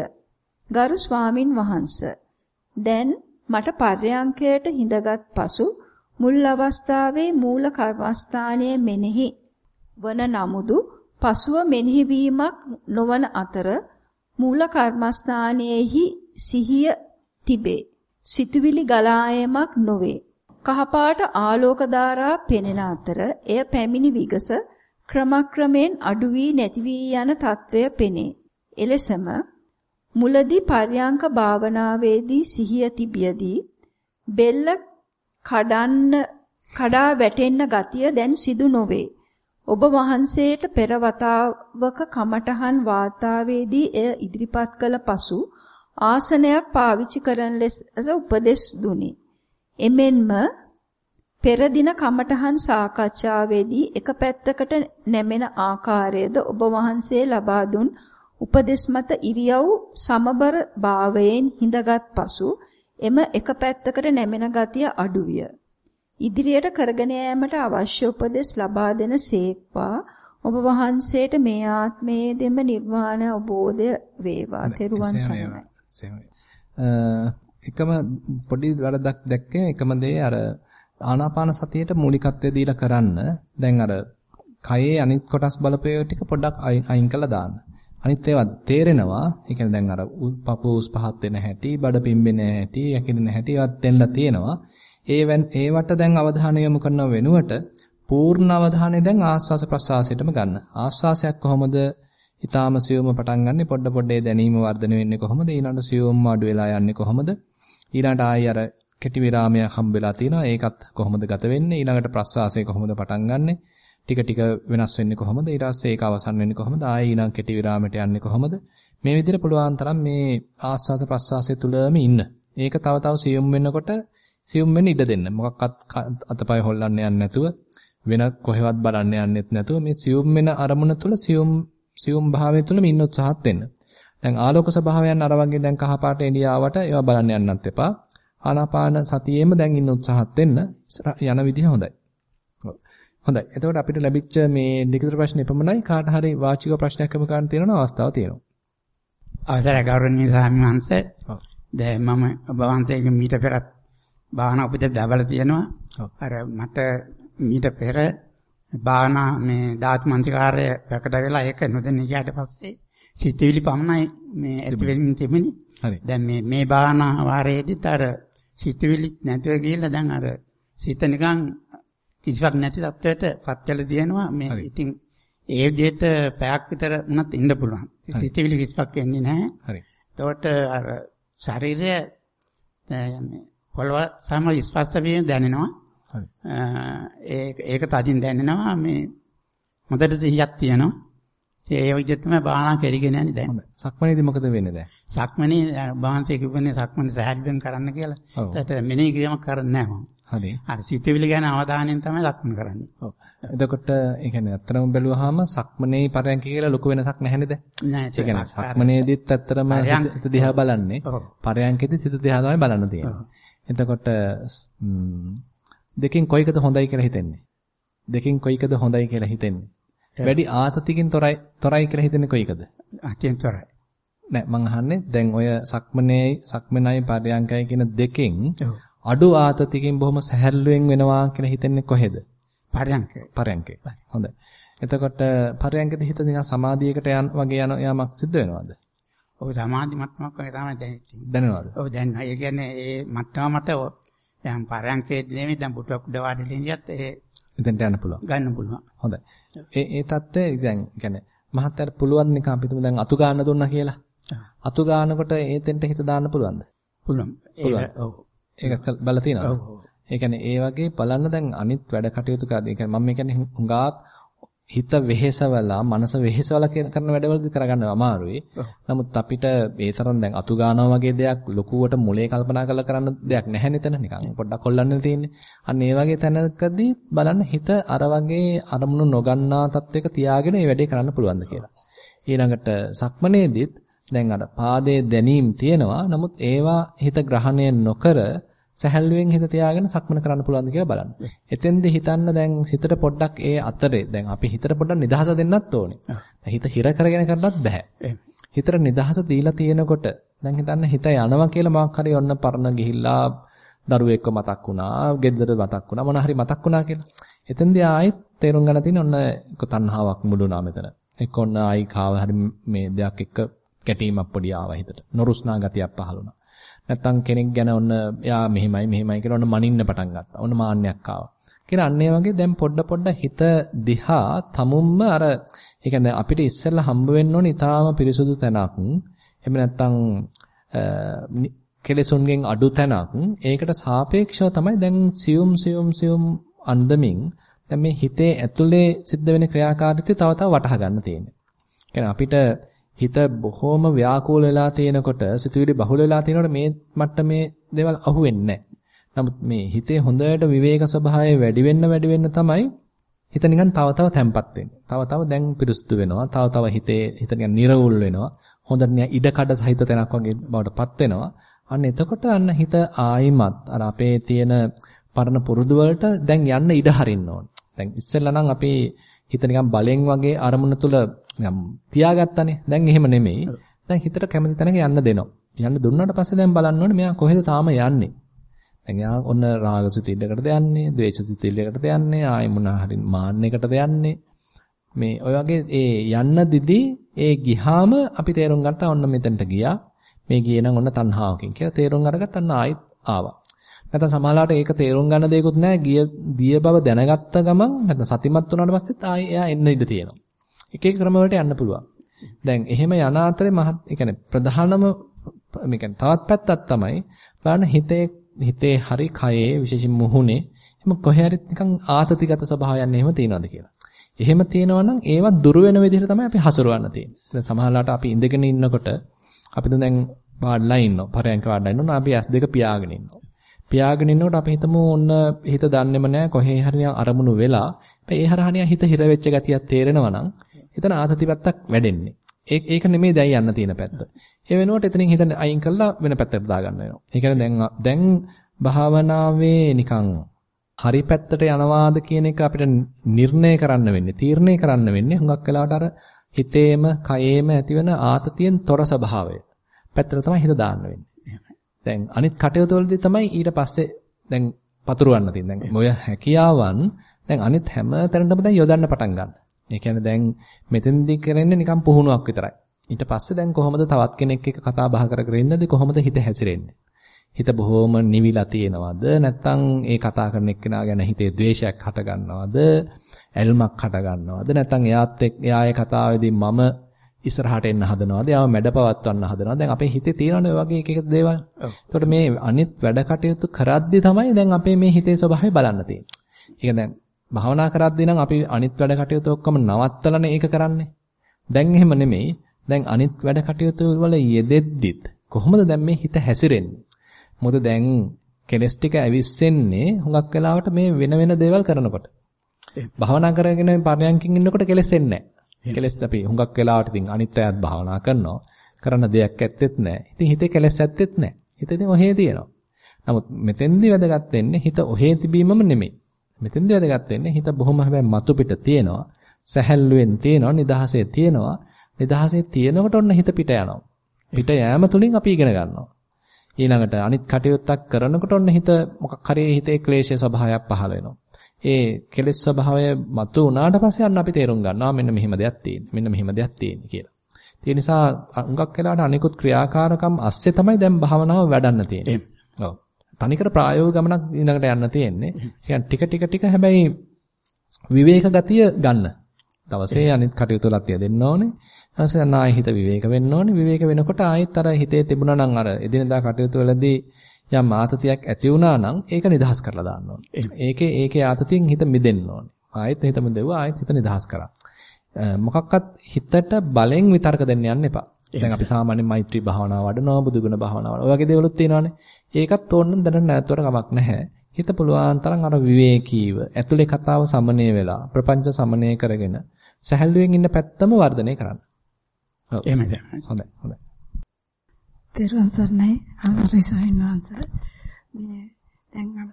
ගරු ස්වාමින් වහන්සේ දැන් මට පර්යංකයට හිඳගත් පසු මුල් අවස්ථාවේ මූල කර්මස්ථානයේ මෙනෙහි වන නමුදු පසුව මෙනෙහි වීමක් නොවන අතර මූල කර්මස්ථානයේහි සිහිය තිබේ. සිතුවිලි ගලායමක් නොවේ. කහපාට ආලෝක ධාරා පෙනෙන අතර එය පැමිණි විගස ක්‍රමක්‍රමයෙන් අඩු වී නැති වී යන తත්වය පෙනේ. එලෙසම මුලදී පර්යංක භාවනාවේදී සිහිය තිබියදී බෙල්ල කඩන්න කඩා වැටෙන්න ගතිය දැන් සිදු නොවේ. ඔබ වහන්සේට පෙර වතාවක කමඨහන් වාතාවේදී එය ඉදිරිපත් කළ පසු ආසනයක් පාවිච්චි කරන ලෙස උපදෙස් දුනි. එමෙන්ම පෙර දින කමඨහන් සාකච්ඡාවේදී එක පැත්තකට නැමෙන ආකාරයේද ඔබ වහන්සේ ලබා දුන් උපදෙස් මත ඉරියව් සමබර භාවයෙන් හිඳගත් පසු එම එක පැත්තකට නැමෙන ගතිය අඩුවිය. ඉදිරියට කරගෙන යාමට අවශ්‍ය උපදෙස් ලබා දෙන සේක්වා ඔබ වහන්සේට මේ ආත්මයේ දෙම නිර්වාණ අවබෝධය වේවා. තෙරුවන් සරණයි. එකම පොඩි වරදක් දැක්කේ එකම දේ අර ආනාපාන සතියේට මූලිකත්වය දීලා කරන්න. දැන් අර කයේ අනිත් කොටස් බලපෑය ටික පොඩ්ඩක් අයින් කළා දාන්න. අනිත් ඒවා තේරෙනවා. ඒ කියන්නේ දැන් අර පපුස් පහත් වෙන හැටි, බඩ පිම්බෙන හැටි, යකිනෙන හැටි ඒවත් තෙන්ලා තියෙනවා. ඒවෙන් ඒවට දැන් අවධානය යොමු කරන වෙනුවට පූර්ණ අවධානය දැන් ආස්වාස ප්‍රසආසයටම ගන්න. ආස්වාසයක් කොහොමද ඊටාම සියුම පටන් ගන්නෙ පොඩ පොඩේ දැනීම වර්ධනය වෙන්නේ කොහොමද ඊළඟට සියුම් අඩු වෙලා යන්නේ කොහොමද ඊළඟට ආයි අර කෙටි විරාමයක් හම්බෙලා තිනවා ඒකත් කොහොමද ගත වෙන්නේ ඊළඟට ප්‍රසආසය කොහොමද පටන් ගන්නෙ ටික ටික වෙනස් වෙන්නේ කොහොමද ඊට පස්සේ ඒක අවසන් වෙන්නේ කොහොමද ආයි ඊළඟ කෙටි විරාමයට යන්නේ කොහොමද මේ විදිහට පුළුවන් තරම් මේ ආස්වාද ප්‍රසආසය තුලම ඉන්න ඒක තව තව සියුම් වෙනකොට සියුම් වෙන්න ඉඩ දෙන්න. මොකක්වත් අතපය හොල්ලන්න යන්නේ නැතුව වෙන කොහෙවත් බලන්න යන්නෙත් නැතුව මේ සියුම් වෙන අරමුණ තුල සියුම් සියුම් භාවය තුලම ඉන්න උත්සාහත් වෙන්න. දැන් ආලෝක ස්වභාවයන් අර වගේ දැන් කහපාට එළියාවට ඒවා බලන්න යන්නත් එපා. ආනාපාන සතියේම දැන් ඉන්න උත්සාහත් වෙන්න යන විදිහ හොඳයි. හොඳයි. එතකොට අපිට ලැබිච්ච මේ ලිඛිත ප්‍රශ්න එපමණයි කාට හරි වාචික ප්‍රශ්නයක් යොමු කරන්න තියෙන අවස්ථාව තියෙනවා. අවසරයි ගෞරවනීය ස්වාමීන් වහන්සේ. දැන් මම ඔබ වහන්සේගෙන් මීට පෙරත් භාවනා උපදෙස් ලැබලා තියෙනවා. අර මට මීට පෙර භාවනා මේ ධාතු මන්ත්‍රකාරය ප්‍රකට වෙලා ඒක නොදෙන්න ගියාට පස්සේ සිතවිලි පමණයි මේ ඇති වෙමින්. හරි. දැන් මේ මේ භාවනා වාරයේදීත් අර සිතවිලි නැතුව ගිහිල්ලා දැන් අර සිත නිකන් කිසිවක් නැති තත්වයට පත් වෙලා තියෙනවා. මේ ඉතින් ඒ විදිහට පැයක් විතර වුණත් ඉන්න පුළුවන්. සිතවිලි කිසිවක් එන්නේ නැහැ. හරි. එතකොට අර ශරීරය පොළව සම ස්පර්ශ වීම දැනෙනවා. හරි. ඒක ඒක තදින් දැනෙනවා මේ හොඳට සිහියක් තියෙනවා. ඒ විදිහට තමයි භාවනා කරගෙන යන්නේ දැන්. සක්මණේදී මොකද වෙන්නේ දැන්? සක්මනේ භාවන්තේ කිව්වනේ සක්මනේ සහැල්ලුවෙන් කරන්න කියලා. ඒකට මෙනෙහි කිරීමක් කරන්නේ නැහැ මම. හරි. අර සිතවිලි ගැන අවධානයෙන් තමයි සක්මන කරන්නේ. ඔව්. එතකොට ඒ කියන්නේ අත්‍තරම බැලුවාම සක්මනේ පරයන්ක කියලා ලොකු වෙනසක් නැහැ නේද? නෑ ඒ කියන්නේ සක්මනේදීත් ඇත්තරම හිත දිහා බලන්නේ. පරයන්කෙදි හිත දිහා තමයි බලන්න තියෙන්නේ. එතකොට දෙකෙන් කොයිකද හොඳයි කියලා හිතෙන්නේ? දෙකෙන් කොයිකද හොඳයි කියලා හිතෙන්නේ? වැඩි ආතතියකින් තොරයි තොරයි කියලා හිතෙන්නේ කොයිකද? අතියෙන් තොරයි. නෑ මං අහන්නේ දැන් ඔය සක්මනේ සක්මනයි පරයන්කයි කියන දෙකෙන් අඩු ආතතියකින් බොහොම සැහැල්ලුවෙන් වෙනවා කියලා හිතෙන්නේ කොහෙද? පරයන්කේ. පරයන්කේ. හොඳයි. එතකොට පරයන්කේදී හිත නිකන් සමාධියකට යන වගේ යන යාමක් සිද්ධ වෙනවද? ඔව් සමාධි මට්ටමක් වගේ තමයි දැනෙන්නේ. දැනනවද? ඔව් දැනනවා. ඒ කියන්නේ ඒ මට්ටම මට දැන් පරයන්කේදී නෙමෙයි දැන් බුටුවක් උඩ වාඩිලා ඉඳියත් ඒ එතෙන්ට යන්න පුළුවන්. ගන්න පුළුවන්. හොඳයි. ඒ ඒ தත්ත්වය දැන් කියන්නේ මහත්තයාට පුළුවන් නිකන් අපි තුමු දැන් අතු ගන්න දුන්නා කියලා. අතු ගන්නකොට ඒතෙන්ට හිත දාන්න පුළුවන්ද? පුළුවන්. ඒක ඔව්. ඒක බලලා තියෙනවද? ඔව්. ඒ කියන්නේ ඒ වගේ බලන්න දැන් අනිත් වැඩ කටයුතු කරද්දී කියන්නේ මම කියන්නේ හුඟාක් හිත වෙහෙසවලා මනස වෙහෙසවලා කරන වැඩවලදී කරගන්න අමාරුයි. නමුත් අපිට ඒ තරම් දැන් අතු ගන්නවා වගේ දෙයක් ලොකුවට මොලේ කල්පනා කරලා කරන්න දෙයක් නැහැ නේතන නිකන් පොඩ්ඩක් කොල්ලන්න තියෙන්නේ. අන්න ඒ වගේ තැනකදී බලන්න හිත අර වගේ අරමුණු නොගන්නා තත්වයක තියාගෙන මේ වැඩේ කරන්න පුළුවන්ද කියලා. ඊළඟට සක්මනේදීත් දැන් අර පාදයේ දැනීම් තියෙනවා. නමුත් ඒවා හිත ග්‍රහණය නොකර සැහැල්ලුවෙන් හිත තියාගෙන සක්මන කරන්න පුළුවන්ද කියලා බලන්න. එතෙන්ද හිතන්න දැන් හිතට පොඩ්ඩක් ඒ අතරේ දැන් අපි හිතට පොඩ්ඩක් නිදහස දෙන්නත් ඕනේ. හිත හිර කරගෙන කරන්නත් බෑ. හිතට නිදහස දීලා තියෙනකොට දැන් හිතන්න හිත යනවා කියලා මොකක් හරි ඔන්න පරණ ගිහිල්ලා දරුවෙක්ව මතක් වුණා, ගෙදර මතක් වුණා, මොන හරි මතක් වුණා කියලා. එතෙන්දී ආයෙත් තේරුම් ගන්න තියෙන ඔන්න තණ්හාවක් මුඩුණා මෙතන. එක්ක ඔන්න ආයි කාව හරි මේ දෙයක් එක්ක ගැටීමක් පොඩි ආවා හිතට. නොරුස්නා ගතියක් පහළ වුණා. නැත්තම් කෙනෙක් ගැන ඔන්න එයා මෙහෙමයි මෙහෙමයි කියලා ඔන්න මනින්න පටන් ගත්තා. ඔන්න මාන්නයක් ආවා. කියලා අන්න ඒ වගේ දැන් පොඩ පොඩ හිත දිහා තමුම්ම අර ඒ කියන්නේ අපිට ඉස්සෙල්ලා හම්බ වෙන්න ඕනේ ඊටාම පිරිසුදු තැනක්. එහෙම නැත්තම් කෙලෙසුන්ගෙන් අඩු තැනක්. ඒකට සාපේක්ෂව තමයි දැන් සියුම් සියුම් සියුම් අන්දමින් දැන් මේ හිතේ ඇතුලේ සිද්ධ වෙන ක්‍රියාකාරීත්වය තව තව වටහා ගන්න තියෙන්නේ. කියන්නේ අපිට හිත බොහොම ව්‍යාකූල වෙලා තියෙනකොට සිතුවිලි බහුල වෙලා තියෙනකොට මේ මට්ටමේ දේවල් අහුවෙන්නේ නමුත් මේ හිතේ හොඳට විවේක ස්වභාවය වැඩි වෙන්න වැඩි වෙන්න තමයි හිත නිකන් තව තව තැම්පත් වෙන්නේ. තව තව දැන් පිරිසුදු වෙනවා. තව තව හිතේ හිත නිකන් නිර්වුල් වෙනවා. හොඳට නිකන් ඉඩකඩ සහිත තැනක් වගේ බවටපත් වෙනවා. අන්න එතකොට අන්න හිත ආයිමත් අර අපේ තියෙන පරණ පුරුදු වලට දැන් යන්න ඉඩ හරින්න ඕන. දැන් ඉස්සෙල්ලා නම් අපි හිත නිකන් බලෙන් වගේ අරමුණ තුල නිකන් තියාගත්තානේ. දැන් එහෙම නෙමෙයි. දැන් හිතට කැමති තැනක යන්න දෙනවා. යන්න දුන්නාට පස්සේ දැන් බලන්න ඕනේ මෙයා කොහෙද තාම යන්නේ. දැන් යා ඔන්න රාග සිතිල්ලකටද යන්නේ, ද්වේෂ සිතිල්ලකටද යන්නේ, ආයි මොන හරි මාන්නයකටද යන්නේ. මේ ඔය වගේ ඒ යන්න දිදී ඒ ගිහාම අපි තේරුම් ගත්තා ඔන්න මෙතනට ගියා. මේ ගියේ නම් ඔන්න තණ්හාවකින් කියලා තේරුම් අරගත්තා අන්න ආයිත් ආවා. නැත්නම් සමහරවිට ඒක තේරුම් ගන්න දෙයක්වත් නැහැ. ගිය දිය බව දැනගත්ත ගමන් නැත්නම් සතිමත් වුණාට පස්සෙත් ආයි එයා එන්න ඉඩ තියෙනවා. එක එක ක්‍රම වලට යන්න පුළුවන්. දැන් එහෙම යන අතරේ මහත් ඒ කියන්නේ ප්‍රධානම මේ කියන්නේ තවත් පැත්තක් තමයි බලන්න හිතේ හිතේ හරි කයේ විශේෂයෙන් මුහුණේ එහෙම කොහේ හරි නිකන් ආතතිගත ස්වභාවයන් එහෙම තියෙනවද කියලා. එහෙම තියෙනවා නම් ඒවා දුර වෙන විදිහට තමයි අපි හසුරවන්න තියෙන්නේ. දැන් සමහරවිට අපි ඉඳගෙන ඉන්නකොට අපි දැන් වාඩිලා ඉන්නවා. පරයන්ක වාඩිලා ඉන්නවා. අපි ඇස් දෙක පියාගෙන ඉන්නවා. පියාගෙන ඉන්නකොට අපි හිතමු ඔන්න හිත දන්නේම නැහැ කොහේ හරි අරමුණු වෙලා ඒ හරහා හිත හිර වෙච්ච ගතියක් තේරෙනවා නම් එතන ආතතිපත්තක් වැඩෙන්නේ. ඒක ඒක නෙමෙයි දැන් යන්න තියෙන පැත්ත. ඒ වෙනුවට එතනින් හිත අයින් කළා වෙන පැත්තකට දාගන්න වෙනවා. ඒ කියන්නේ දැන් දැන් භාවනාවේ නිකන් හරි පැත්තට යනවාද කියන එක අපිට නිර්ණය කරන්න වෙන්නේ, තීරණය කරන්න වෙන්නේ හුඟක් වෙලාවට අර හිතේම, කයේම ඇතිවන ආතතියෙන් තොර ස්වභාවය. පැත්තට තමයි හිත දාන්න වෙන්නේ. දැන් අනිත් කටයුතු වලදී තමයි ඊට පස්සේ දැන් පතුරවන්න තියෙන්නේ. දැන් මොය හැකියාවන් දැන් අනිත් හැම තැනටම දැන් යොදන්න පටන් ගන්න. ඒ කියන්නේ දැන් මෙතෙන්දී කරන්නේ නිකන් පුහුණුවක් විතරයි. ඊට පස්සේ දැන් කොහොමද තවත් කෙනෙක් එක්ක කතා බහ කර කර ඉන්නද කොහොමද හිත හැසිරෙන්නේ? හිත බොහොම නිවිලා තියෙනවද? නැත්නම් ඒ කතා කරන එක්කෙනා ගැන හිතේ ද්වේෂයක් හට ගන්නවද? ඇල්මක් හට ගන්නවද? නැත්නම් එයාත් එක්ක එයාගේ කතාවේදී මම ඉස්සරහට එන්න හදනවද? එයාව මැඩපවත්වන්න හදනවද? දැන් අපේ හිතේ තියෙනවනේ ඔය වගේ එක එක දේවල්. එතකොට මේ අනිත් වැඩ කටයුතු කරද්දී තමයි දැන් අපේ මේ හිතේ ස්වභාවය බලන්න තියෙන්නේ. ඒක දැන් භාවනා කරද්දී නම් අපි අනිත් වැඩ කටයුතු ඔක්කොම නවත්තලානේ ඒක කරන්නේ. දැන් එහෙම නෙමෙයි. දැන් අනිත් වැඩ කටයුතු වල යෙදෙද්දිත් කොහොමද දැන් මේ හිත හැසිරෙන්නේ? මොකද දැන් කෙලස් ටික ඇවිස්සෙන්නේ හුඟක් වෙලාවට මේ වෙන වෙන දේවල් කරනකොට. භාවනා කරගෙන පරයන්කින් ඉන්නකොට කෙලස් එන්නේ නැහැ. කෙලස් අපි හුඟක් වෙලාවට ඉතින් අනිත් අයත් භාවනා කරනවා. කරන්න දෙයක් ඇත්තෙත් නැහැ. ඉතින් හිතේ කෙලස් ඇත්තෙත් නැහැ. හිත ඔහේ තියෙනවා. නමුත් මෙතෙන්දි වැදගත් වෙන්නේ හිත ඔහේ තිබීමම නෙමෙයි. මෙතෙන්දි වැදගත් වෙන්නේ හිත බොහොම හැබැයි මතු පිට තියෙනවා. සැහැල්ලුවෙන් තියෙනවා, නිදහසේ තියෙනවා. නිදහසේ තියෙනකොට ඔන්න හිත පිට යනවා. පිට යෑම තුලින් අපි ඉගෙන ගන්නවා. ඊළඟට අනිත් කටයුත්තක් කරනකොට ඔන්න හිත මොකක් හරි හිතේ ක්ලේශයේ ස්වභාවයක් පහළ වෙනවා. ඒ කෙලෙස් ස්වභාවය මතු වුණාට පස්සේ අන්න අපි තේරුම් ගන්නවා මෙන්න මෙහිම දෙයක් තියෙන්නේ. මෙන්න මෙහිම දෙයක් තියෙන්නේ කියලා. ඒ නිසා හුඟක් වෙලාවට අනිකුත් ක්‍රියාකාරකම් ASCII තමයි දැන් භාවනාව වැඩන්න තියෙන්නේ. ඔව්. තනිකර ප්‍රායෝගික ගමනක් ඊළඟට යන්න තියෙන්නේ. කියන්නේ ටික ටික ටික හැබැයි විවේක ගතිය ගන්න. දවසේ අනිත් කටයුතු වලත් දෙන්න ඕනේ. ඊට ආයෙ හිත විවේක වෙන්න ඕනේ. විවේක වෙනකොට ආයෙත් අර හිතේ තිබුණා නම් අර එදිනදා කටයුතු වලදී යම් ආතතියක් ඇති වුණා නම් ඒක නිදහස් කරලා දාන්න ඕනේ. ඒකේ ඒකේ ආතතියෙන් හිත මිදෙන්න ඕනේ. ආයෙත් හිත මිදෙව්වා ආයෙත් හිත නිදහස් කරා. මොකක්වත් හිතට බලෙන් විතර්ක දෙන්න යන්න එපා. දැන් අපි සාමාන්‍යයෙන් මෛත්‍රී භාවනාව වඩනවා, බුදුගුණ භාවනාව වඩනවා. ඔය වගේ දේවලුත් තියෙනවානේ. ඒකත් ඕනනම් දැනට නැවතුවට කමක් නැහැ. හිත පුළුවන් තරම් අර විවේකීව, ඇතුලේ කතාව සමනය වෙලා, ප්‍රපංච සමනය කරගෙන, සැහැල්ලුවෙන් ඉන්න පැත්තම වර්ධනය කරන්න. ඔව්. එහෙමයි. හොඳයි. හොඳයි. තෙරුවන් සරණයි අවසරයි සහින් වහන්ස මේ දැන් අර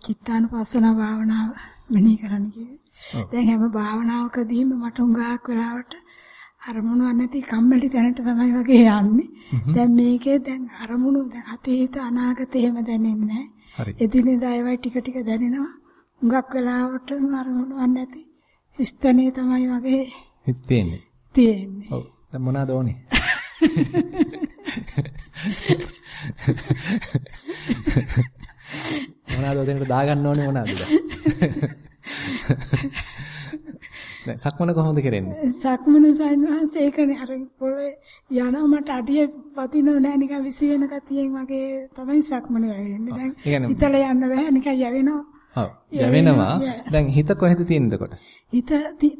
චිත්තානුපස්සන භාවනාව මෙනෙහි කරන්න කිව්වේ දැන් හැම භාවනාවකදීම මට උඟාක් වෙලාවට අරමුණු නැති කම්මැලි තැනට තමයි වගේ යන්නේ. දැන් මේකේ දැන් අරමුණු දැන් අතීත අනාගත එහෙම දැනෙන්නේ නැහැ. එදිනෙදා ඒවා ටික ටික දැනෙනවා. උඟාක් වෙලාවට අරමුණු නැති ස්ථනේ තමයි වගේ හිත තියෙන්නේ. තියෙන්නේ. ඔව්. දැන් මොනවාද ඕනේ? මොනවාද ඔතනට දාගන්න ඕනේ මොනවාද දැන් සක්මන කොහොමද කරන්නේ? සක්මන සයන්වහන්සේ ඒකනේ. අර පොළේ යනවා මට අඩිය වදිනව නෑ. නිකන් විසි වෙන ගතියෙන් වගේ තමයි සක්මන වෙන්නේ දැන් හිතලා යන්න බෑ. නිකන් යවෙනවා. ඔව්. යවෙනවා. දැන් හිත කොහෙද තියෙන්නේ එතකොට? හිත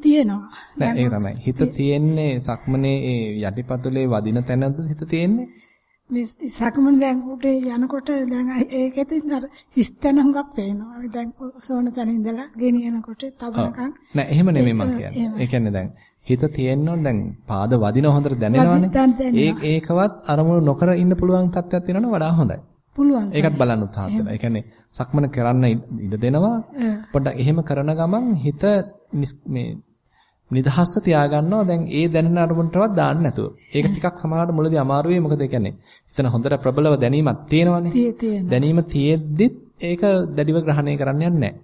තියෙනවා. නෑ ඒක තමයි. හිත තියෙන්නේ සක්මනේ ඒ යටිපතුලේ වදින තැනද හිත තියෙන්නේ මේ සක්මන් දැන් උඩේ යනකොට දැන් ඒකෙත් අර හිස්තන හුඟක් පේනවා. දැන් සෝන තැන ඉඳලා ගෙනියනකොට තබනකම් නෑ එහෙම නෙමෙයි මම කියන්නේ. ඒ කියන්නේ දැන් හිත තියෙන්න ඕන දැන් පාද වදින හොඳට දැනෙනවනේ. ඒ ඒකවත් අරමුණු නොකර ඉන්න පුළුවන් තත්ත්වයක් තියෙනවනේ වඩා හොඳයි. පුළුවන්. ඒකත් බලන්න උත්සාහ කරනවා. ඒ කියන්නේ සක්මන කරන්න ඉඩ දෙනවා. පොඩ්ඩක් එහෙම කරන ගමන් හිත මේ නිදහස්ව තියාගන්නවා දැන් ඒ දැනෙන අරමුණටවත් දාන්න නැතුව. ඒක ටිකක් සමහරවිට මුලදී අමාරු වෙයි මොකද ඒ කියන්නේ එතන හොඳට ප්‍රබලව දැනීමක් තියෙනවනේ. දැනීම තියෙද්දිත් ඒක දැඩිව ග්‍රහණය කරන්න යන්නේ නැහැ.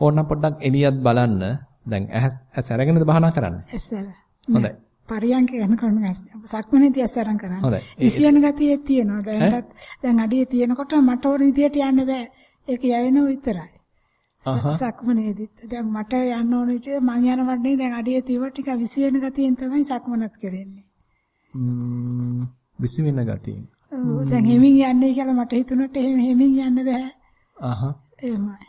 ඕනනම් පොඩ්ඩක් එළියත් බලන්න. දැන් ඇස් අරගෙනද බහනා කරන්නේ? ඇස් අර. හොඳයි. පරියන්ක යන කරුණ සක්මනේදී ඇස් අරන් කරන්නේ. ඉසියන ගතියේ තියෙනවා. දැන්වත් දැන් අඩියේ තියෙනකොට මට ඕන විදියට යන්න බෑ. ඒක යවෙනව විතරයි. සක්මනේදිත් දැන් මට යන්න ඕන විදිය මං යන වඩනේ දැන් අඩිය තියව ටික විසි වෙන ගතියෙන් තමයි සක්මනත් කරන්නේ. ම්ම් විසි වෙන ගතියෙන්. ඔව් දැන් හෙමින් යන්නේ කියලා මට හිතුණට එහෙම හෙමින් යන්න බෑ. අහහ. එහෙමයි.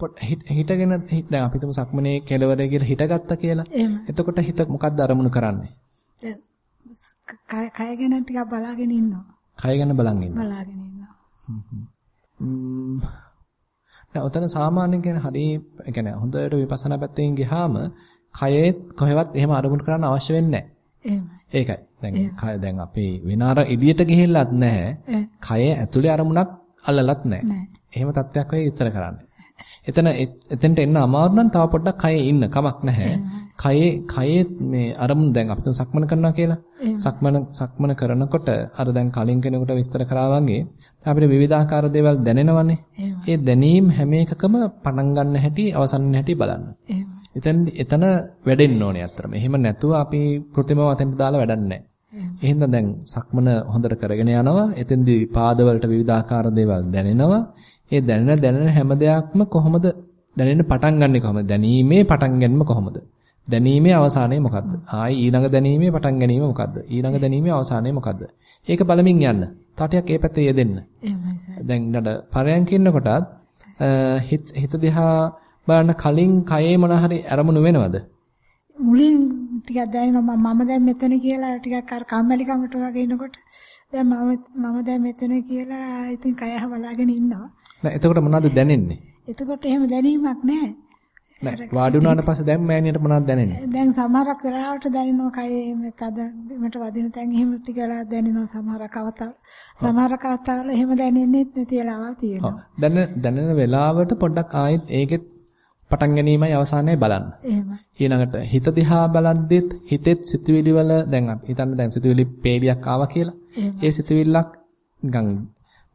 පොත් හිටගෙන දැන් අපි තුමු සක්මනේ කෙලවර කියලා හිටගත්තා කියලා. එතකොට හිත මොකක්ද අරමුණු කරන්නේ? දැන් කය ගැන ටිකක් බලාගෙන ඉන්නවා. කය ගැන බලන් ඉන්නවා. බලාගෙන ඉන්නවා. දැන් ඔතන සාමාන්‍යයෙන් කියන හරි يعني හොඳට විපස්සනා පැත්තෙන් ගියාම කයෙත් කොහෙවත් එහෙම අරමුණු කරන්න අවශ්‍ය වෙන්නේ නැහැ. ඒකයි. දැන් කය දැන් අපි වෙන අර එළියට ගිහිල්ලත් නැහැ. කය ඇතුලේ අරමුණක් අල්ලලත් නැහැ. එහෙම තත්ත්වයක් වෙයි විස්තර කරන්න. එතන එතෙන්ට එන්න අමාරු නම් තව පොඩ්ඩක් කයේ ඉන්න කමක් නැහැ. කයේ කයේ මේ අරමුණු දැන් අපි සක්මන කරනවා කියලා. සක්මන සක්මන කරනකොට අර දැන් කලින් කෙනෙකුට විස්තර කරා වගේ අපිට විවිධාකාර දේවල් දැනෙනවනේ. ඒ දැනීම් හැම එකකම පටන් ගන්න හැටි අවසන් හැටි බලන්න. එතන එතන වැඩෙන්න ඕනේ අත්‍තරම. එහෙම නැතුව අපි કૃතිම වතෙන්ට දාලා වැඩන්නේ එහෙනම් දැන් සක්මන හොඳට කරගෙන යනවා. එතෙන්දී පාදවලට විවිධාකාර දේවල් දැනෙනවා. ඒ දැනෙන දැනෙන හැම දෙයක්ම කොහොමද දැනෙන්න පටන් ගන්නෙ කොහොමද? දැනීමේ පටන් ගැනීම කොහොමද? දැනීමේ අවසානය මොකද්ද? ආයි ඊළඟ දැනීමේ පටන් ගැනීම මොකද්ද? ඊළඟ දැනීමේ අවසානය මොකද්ද? ඒක බලමින් යන්න. තාටියක් ඒ පැත්තේ යෙදෙන්න. එහෙමයි සර්. දැන් නඩ පරයන්ක ඉන්නකොටත් හිත හිත දිහා බලන්න කලින් කයේ මොන හරි අරමුණු වෙනවද? මුලින් ටිකක් දැනෙනවා මම දැන් මෙතන කියලා ටිකක් අර කම්මැලිකමට වගේ ඉනකොට දැන් මම මම දැන් මෙතන කියලා ඉතින් කය හවලාගෙන ඉන්නවා. නෑ එතකොට මොනවද දැනෙන්නේ? එතකොට එහෙම දැනීමක් නැහැ. නෑ වාඩි වුණාට පස්සේ දැන් මෑණියට මොනවද දැනෙන්නේ? දැන් සමහරක් වෙලාවට දැනෙනවා කයේ මේ තද බිමට වදින තැන් එහෙම ටික වෙලා දැනෙනවා සමහරක් අවතාවල. සමහරක් අවතාවල එහෙම දැනෙන්නේ නැති වෙලාවල් තියෙනවා. දැනෙන දැනෙන වෙලාවට පොඩ්ඩක් ආයෙත් ඒකෙත් පටන් ගැනීමයි අවසානයේ බලන්න. එහෙමයි. ඊළඟට හිත දිහා බලද්දිත් හිතෙත් සිතුවිලි වල දැන් අපි හිතන්න දැන් සිතුවිලි පේලියක් ආවා කියලා. ඒ සිතුවිල්ලක් නිකන්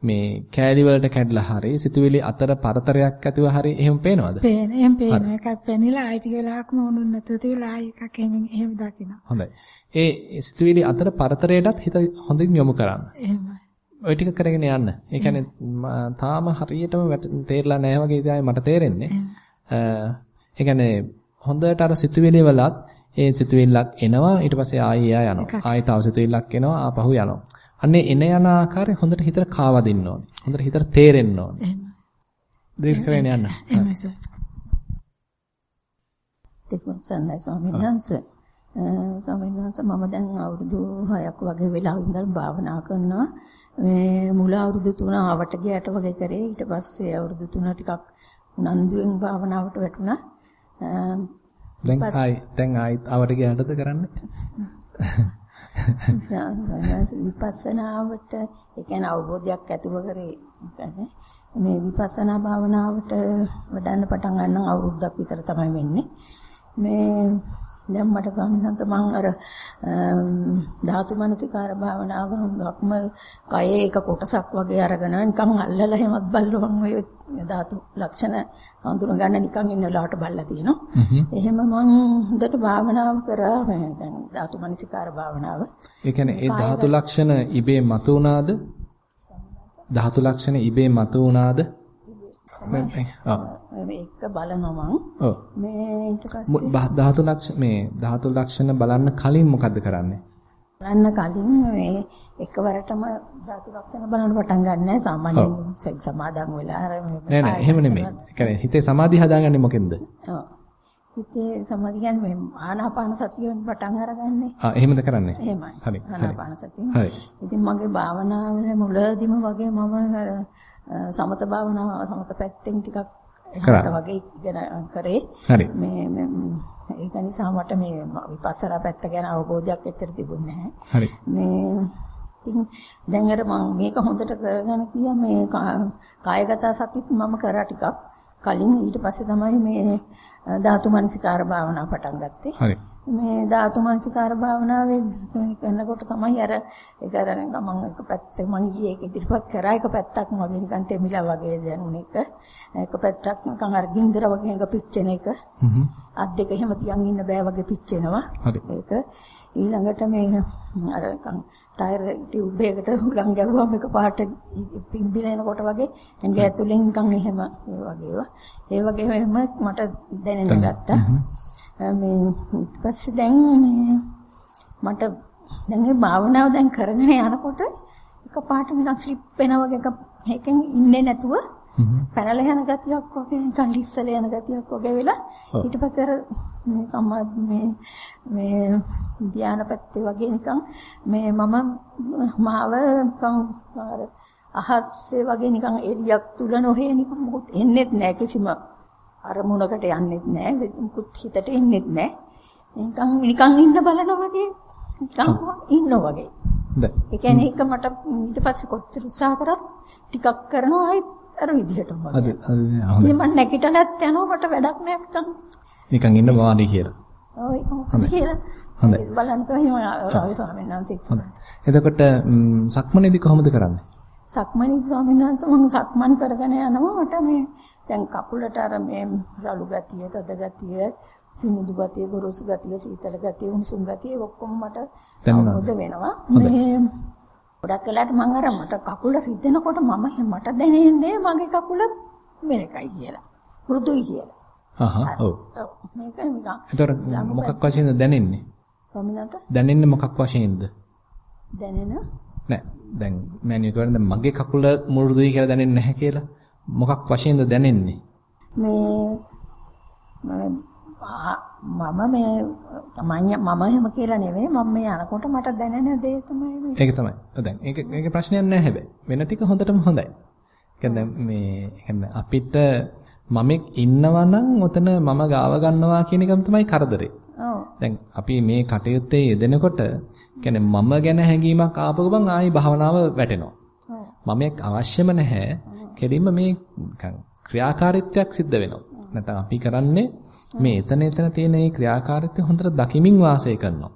මේ කෑලි වලට කැඩලා හරි සිතුවිලි අතර පරතරයක් ඇතුව හරි එහෙම පේනවද? පේන. එහෙම පේන එකක් පෙනිලා ආයි ටික වෙලාවක්ම වුණු නැතුව තියලා ආයි එකක් එහෙම එහෙම දකිනවා. හොඳයි. ඒ සිතුවිලි අතර පරතරයටත් හිත හොඳින් යොමු කරන්න. එහෙමයි. ওই ටික කරගෙන යන්න. ඒ කියන්නේ තාම හරියටම තේරලා නැහැ වගේ ඉතින් මට තේරෙන්නේ. ඒ කියන්නේ හොඳට අර සිතුවිලි වලත් ඒ සිතුවිල්ලක් එනවා ඊට පස්සේ ආයෙ එයා යනවා. ආයෙ තව සිතුවිල්ලක් එනවා ආපහු යනවා. අන්නේ එන යන ආකාරය හොඳට හිතට කාවදින්න ඕනේ. හොඳට හිතට තේරෙන්න ඕනේ. එහෙම. දෙයක් කරගෙන යන්න. එහෙමයි සර්. දෙකොන්සන්නයි ස්වාමීන් වහන්සේ. ස්වාමීන් වහන්සේ මම දැන් අවුරුදු 6ක් වගේ වෙලා ඉඳන් භාවනා කරනවා. මේ මුල අවුරුදු 3 ආවට ගියට වගේ කරේ. ඊට පස්සේ අවුරුදු 3 ටිකක් උනන්දුවෙන් භාවනාවට වැටුණා. දැන් ආයි දැන් ආයිත් ආවට ගියාටද කරන්නේ? විපස්සනාවට ඒ කියන්නේ අවබෝධයක් ඇතුව කරේ මේ විපස්සනා භාවනාවට වඩන්න පටන් ගන්න අවුරුද්දක් විතර තමයි වෙන්නේ. මේ දැන් මට ස්වාමීන් වහන්සේ මම අර ධාතු මනසිකාර භාවනාව හුඟක්ම කයේ එක කොටසක් වගේ අරගෙන නිකන් අල්ලලා හැමත් බල්ලවන් ඔය ධාතු ලක්ෂණ හඳුන ගන්න නිකන් ඉන්න වෙලාවට බල්ලා තියෙනවා. එහෙම මම හොඳට භාවනාව කරා දැන් ධාතු මනසිකාර භාවනාව. ඒ කියන්නේ ඒ ධාතු ලක්ෂණ ඉබේ මතුවනාද? ධාතු ලක්ෂණ ඉබේ මතුවනාද? මේක බලනවා මං. ඔව්. මේ ඊට පස්සේ ධාතු ලක්ෂණ මේ ධාතු ලක්ෂණ බලන්න කලින් මොකද්ද කරන්නේ? බලන්න කලින් මේ එකවරටම ධාතු ලක්ෂණ බලන්න පටන් ගන්න සාමාන්‍යයෙන් සමාදන් වෙලා නෑ නෑ එහෙම නෙමෙයි. ඒ කියන්නේ හිතේ සමාධිය හදාගන්නේ මොකෙන්ද? ඔව්. හිතේ සමාධිය කියන්නේ ආනාපාන සතියෙන් පටන් අරගන්නේ. ආ එහෙමද කරන්නේ? එහෙමයි. හරි. ආනාපාන සතිය. හරි. ඉතින් මගේ භාවනාවේ මුලදීම වගේ මම අර සමත භාවනාව සමත පැත්තෙන් ටිකක් එහාට වගේ ඉගෙන කරේ. හරි. මේ ඒක නිසා මට මේ විපස්සනා පැත්ත ගැන අවබෝධයක් එච්චර තිබුණේ නැහැ. හරි. මේ ඉතින් දැන් අර මම මේක හොඳට කරගෙන කියා මේ කායගත සතිත් මම කරා ටිකක්. කලින් ඊට පස්සේ තමයි මේ ධාතු මනසිකාර භාවනාව පටන් ගත්තේ. හරි. මේ ධාතු මනසිකාර භාවනාවේ කරනකොට තමයි අර ඒක අර මම එක පැත්තක මම ඊයේ ඒක ඉදිරිපත් කරා එක පැත්තක් මගේ නිකන් තෙමිලා වගේ දැනුන එක. එක පැත්තක් නිකන් අර ගින්දර වගේ එක පිච්චෙන එක. අත් දෙක එහෙම තියන් ඉන්න බෑ වගේ පිච්චෙනවා. ඒක ඊළඟට මේ අර නිකන් ටයර් ටියුබ් එකකට හුලං ගැහුවම එක පාට පිම්බිලෙනකොට වගේ ඇඟ ඇතුලෙන් නිකන් එහෙම ඒ වගේ ඒවා. ඒ වගේ එහෙම මට දැනෙන්න ගත්තා. මේ ඊට පස්සේ දැන් මේ මට දැන් මේ භාවනාව දැන් කරගෙන යනකොට එක පාට නිකන් ස්ලිප් වෙනා වගේ එක එකෙන් ඉන්නේ නැතුව පැනලා යන ගතියක් වගේ නිකන් ලිස්සලා යන ගතියක් වගේ වෙලා ඊට පස්සේ අර මේ සම්මා මේ මේ ධානා පැත්තේ වගේ නිකන් මේ මම මාව නිකන් අහස්සේ වගේ නිකන් එළියක් තුල නොහේ නිකන් මොකුත් එන්නේත් නැහැ කිසිම අරමුණකට යන්නෙත් නැහැ මුකුත් හිතට එන්නෙත් නැහැ නිකන් නිකන් ඉන්න බලනවා වගේ නිකන් ඉන්නවා වගේ ඒ කියන්නේ ඒක මට ඊට පස්සේ කොච්චර උත්සාහ කරත් ටිකක් කරනවා ආයි අර විදිහටම. අද අද. ඉතින් මම නැගිටලත් යනවා මට වැඩක් නෑ නිකන්. නිකන් ඉන්න වාඩි කියලා. ඔව් ඒක කියලා. හොඳයි. බලන්න තමයි රවි ස්වාමීන් වහන්සේ. එතකොට සක්මනේදී කොහොමද කරන්නේ? සක්මණේ ස්වාමීන් වහන්සේ මම සක්මන් කරගෙන යනවා මට මේ දැන් කකුලට අර මේ රළු ගතිය, තද ගතිය, සිනිඳු ගතිය, ගොරෝසු ගතිය, සීතල ගතිය, උණුසුම් ගතිය ඔක්කොම මට? අවබෝධ වෙනවා. මේ ගොඩක් වෙලාවට මම අර මට කකුල රිදෙනකොට මම මට දැනෙන්නේ මගේ කකුල මෙලකයි කියලා. මෘදුයි කියලා. හහ ඔව්. මේක නිකන් එතකොට මොකක් වශයෙන්ද දැනෙන්නේ? වහන්සේ දැනෙන්නේ මොකක් වශයෙන්ද? දැනෙන නෑ දැන් කියන්නේ දැන් මගේ කකුල මුරුදුයි කියලා දැනෙන්නේ නැහැ කියලා. මොකක් වශයෙන්ද දැනෙන්නේ? මේ මම මේ මම මම එහෙම කියලා නෙවෙයි මම මේ යනකොට මට දැනෙන දේ තමයි මේ. ඒක තමයි. දැන් ඒක ඒක ප්‍රශ්නයක් නෑ හැබැයි. වෙන ටික හොඳටම හොඳයි. කියන්නේ මේ කියන්නේ අපිට මමෙක් ඉන්නවා නම් ඔතන මම ගාව ගන්නවා කියන එකම තමයි කරදරේ. ඔව්. දැන් අපි මේ කටයුත්තේ යෙදෙනකොට කියන්නේ මම ගැන හැඟීමක් ආපු ගමන් ආයි භාවනාව වැටෙනවා. ඔව්. මමෙක් අවශ්‍යම නැහැ. කෙලින්ම මේ නිකන් ක්‍රියාකාරීත්වයක් සිද්ධ වෙනවා. නැත්නම් අපි කරන්නේ මේ එතන එතන තියෙන මේ ක්‍රියාකාරීත්වය හොඳට දකිමින් වාසය කරනවා.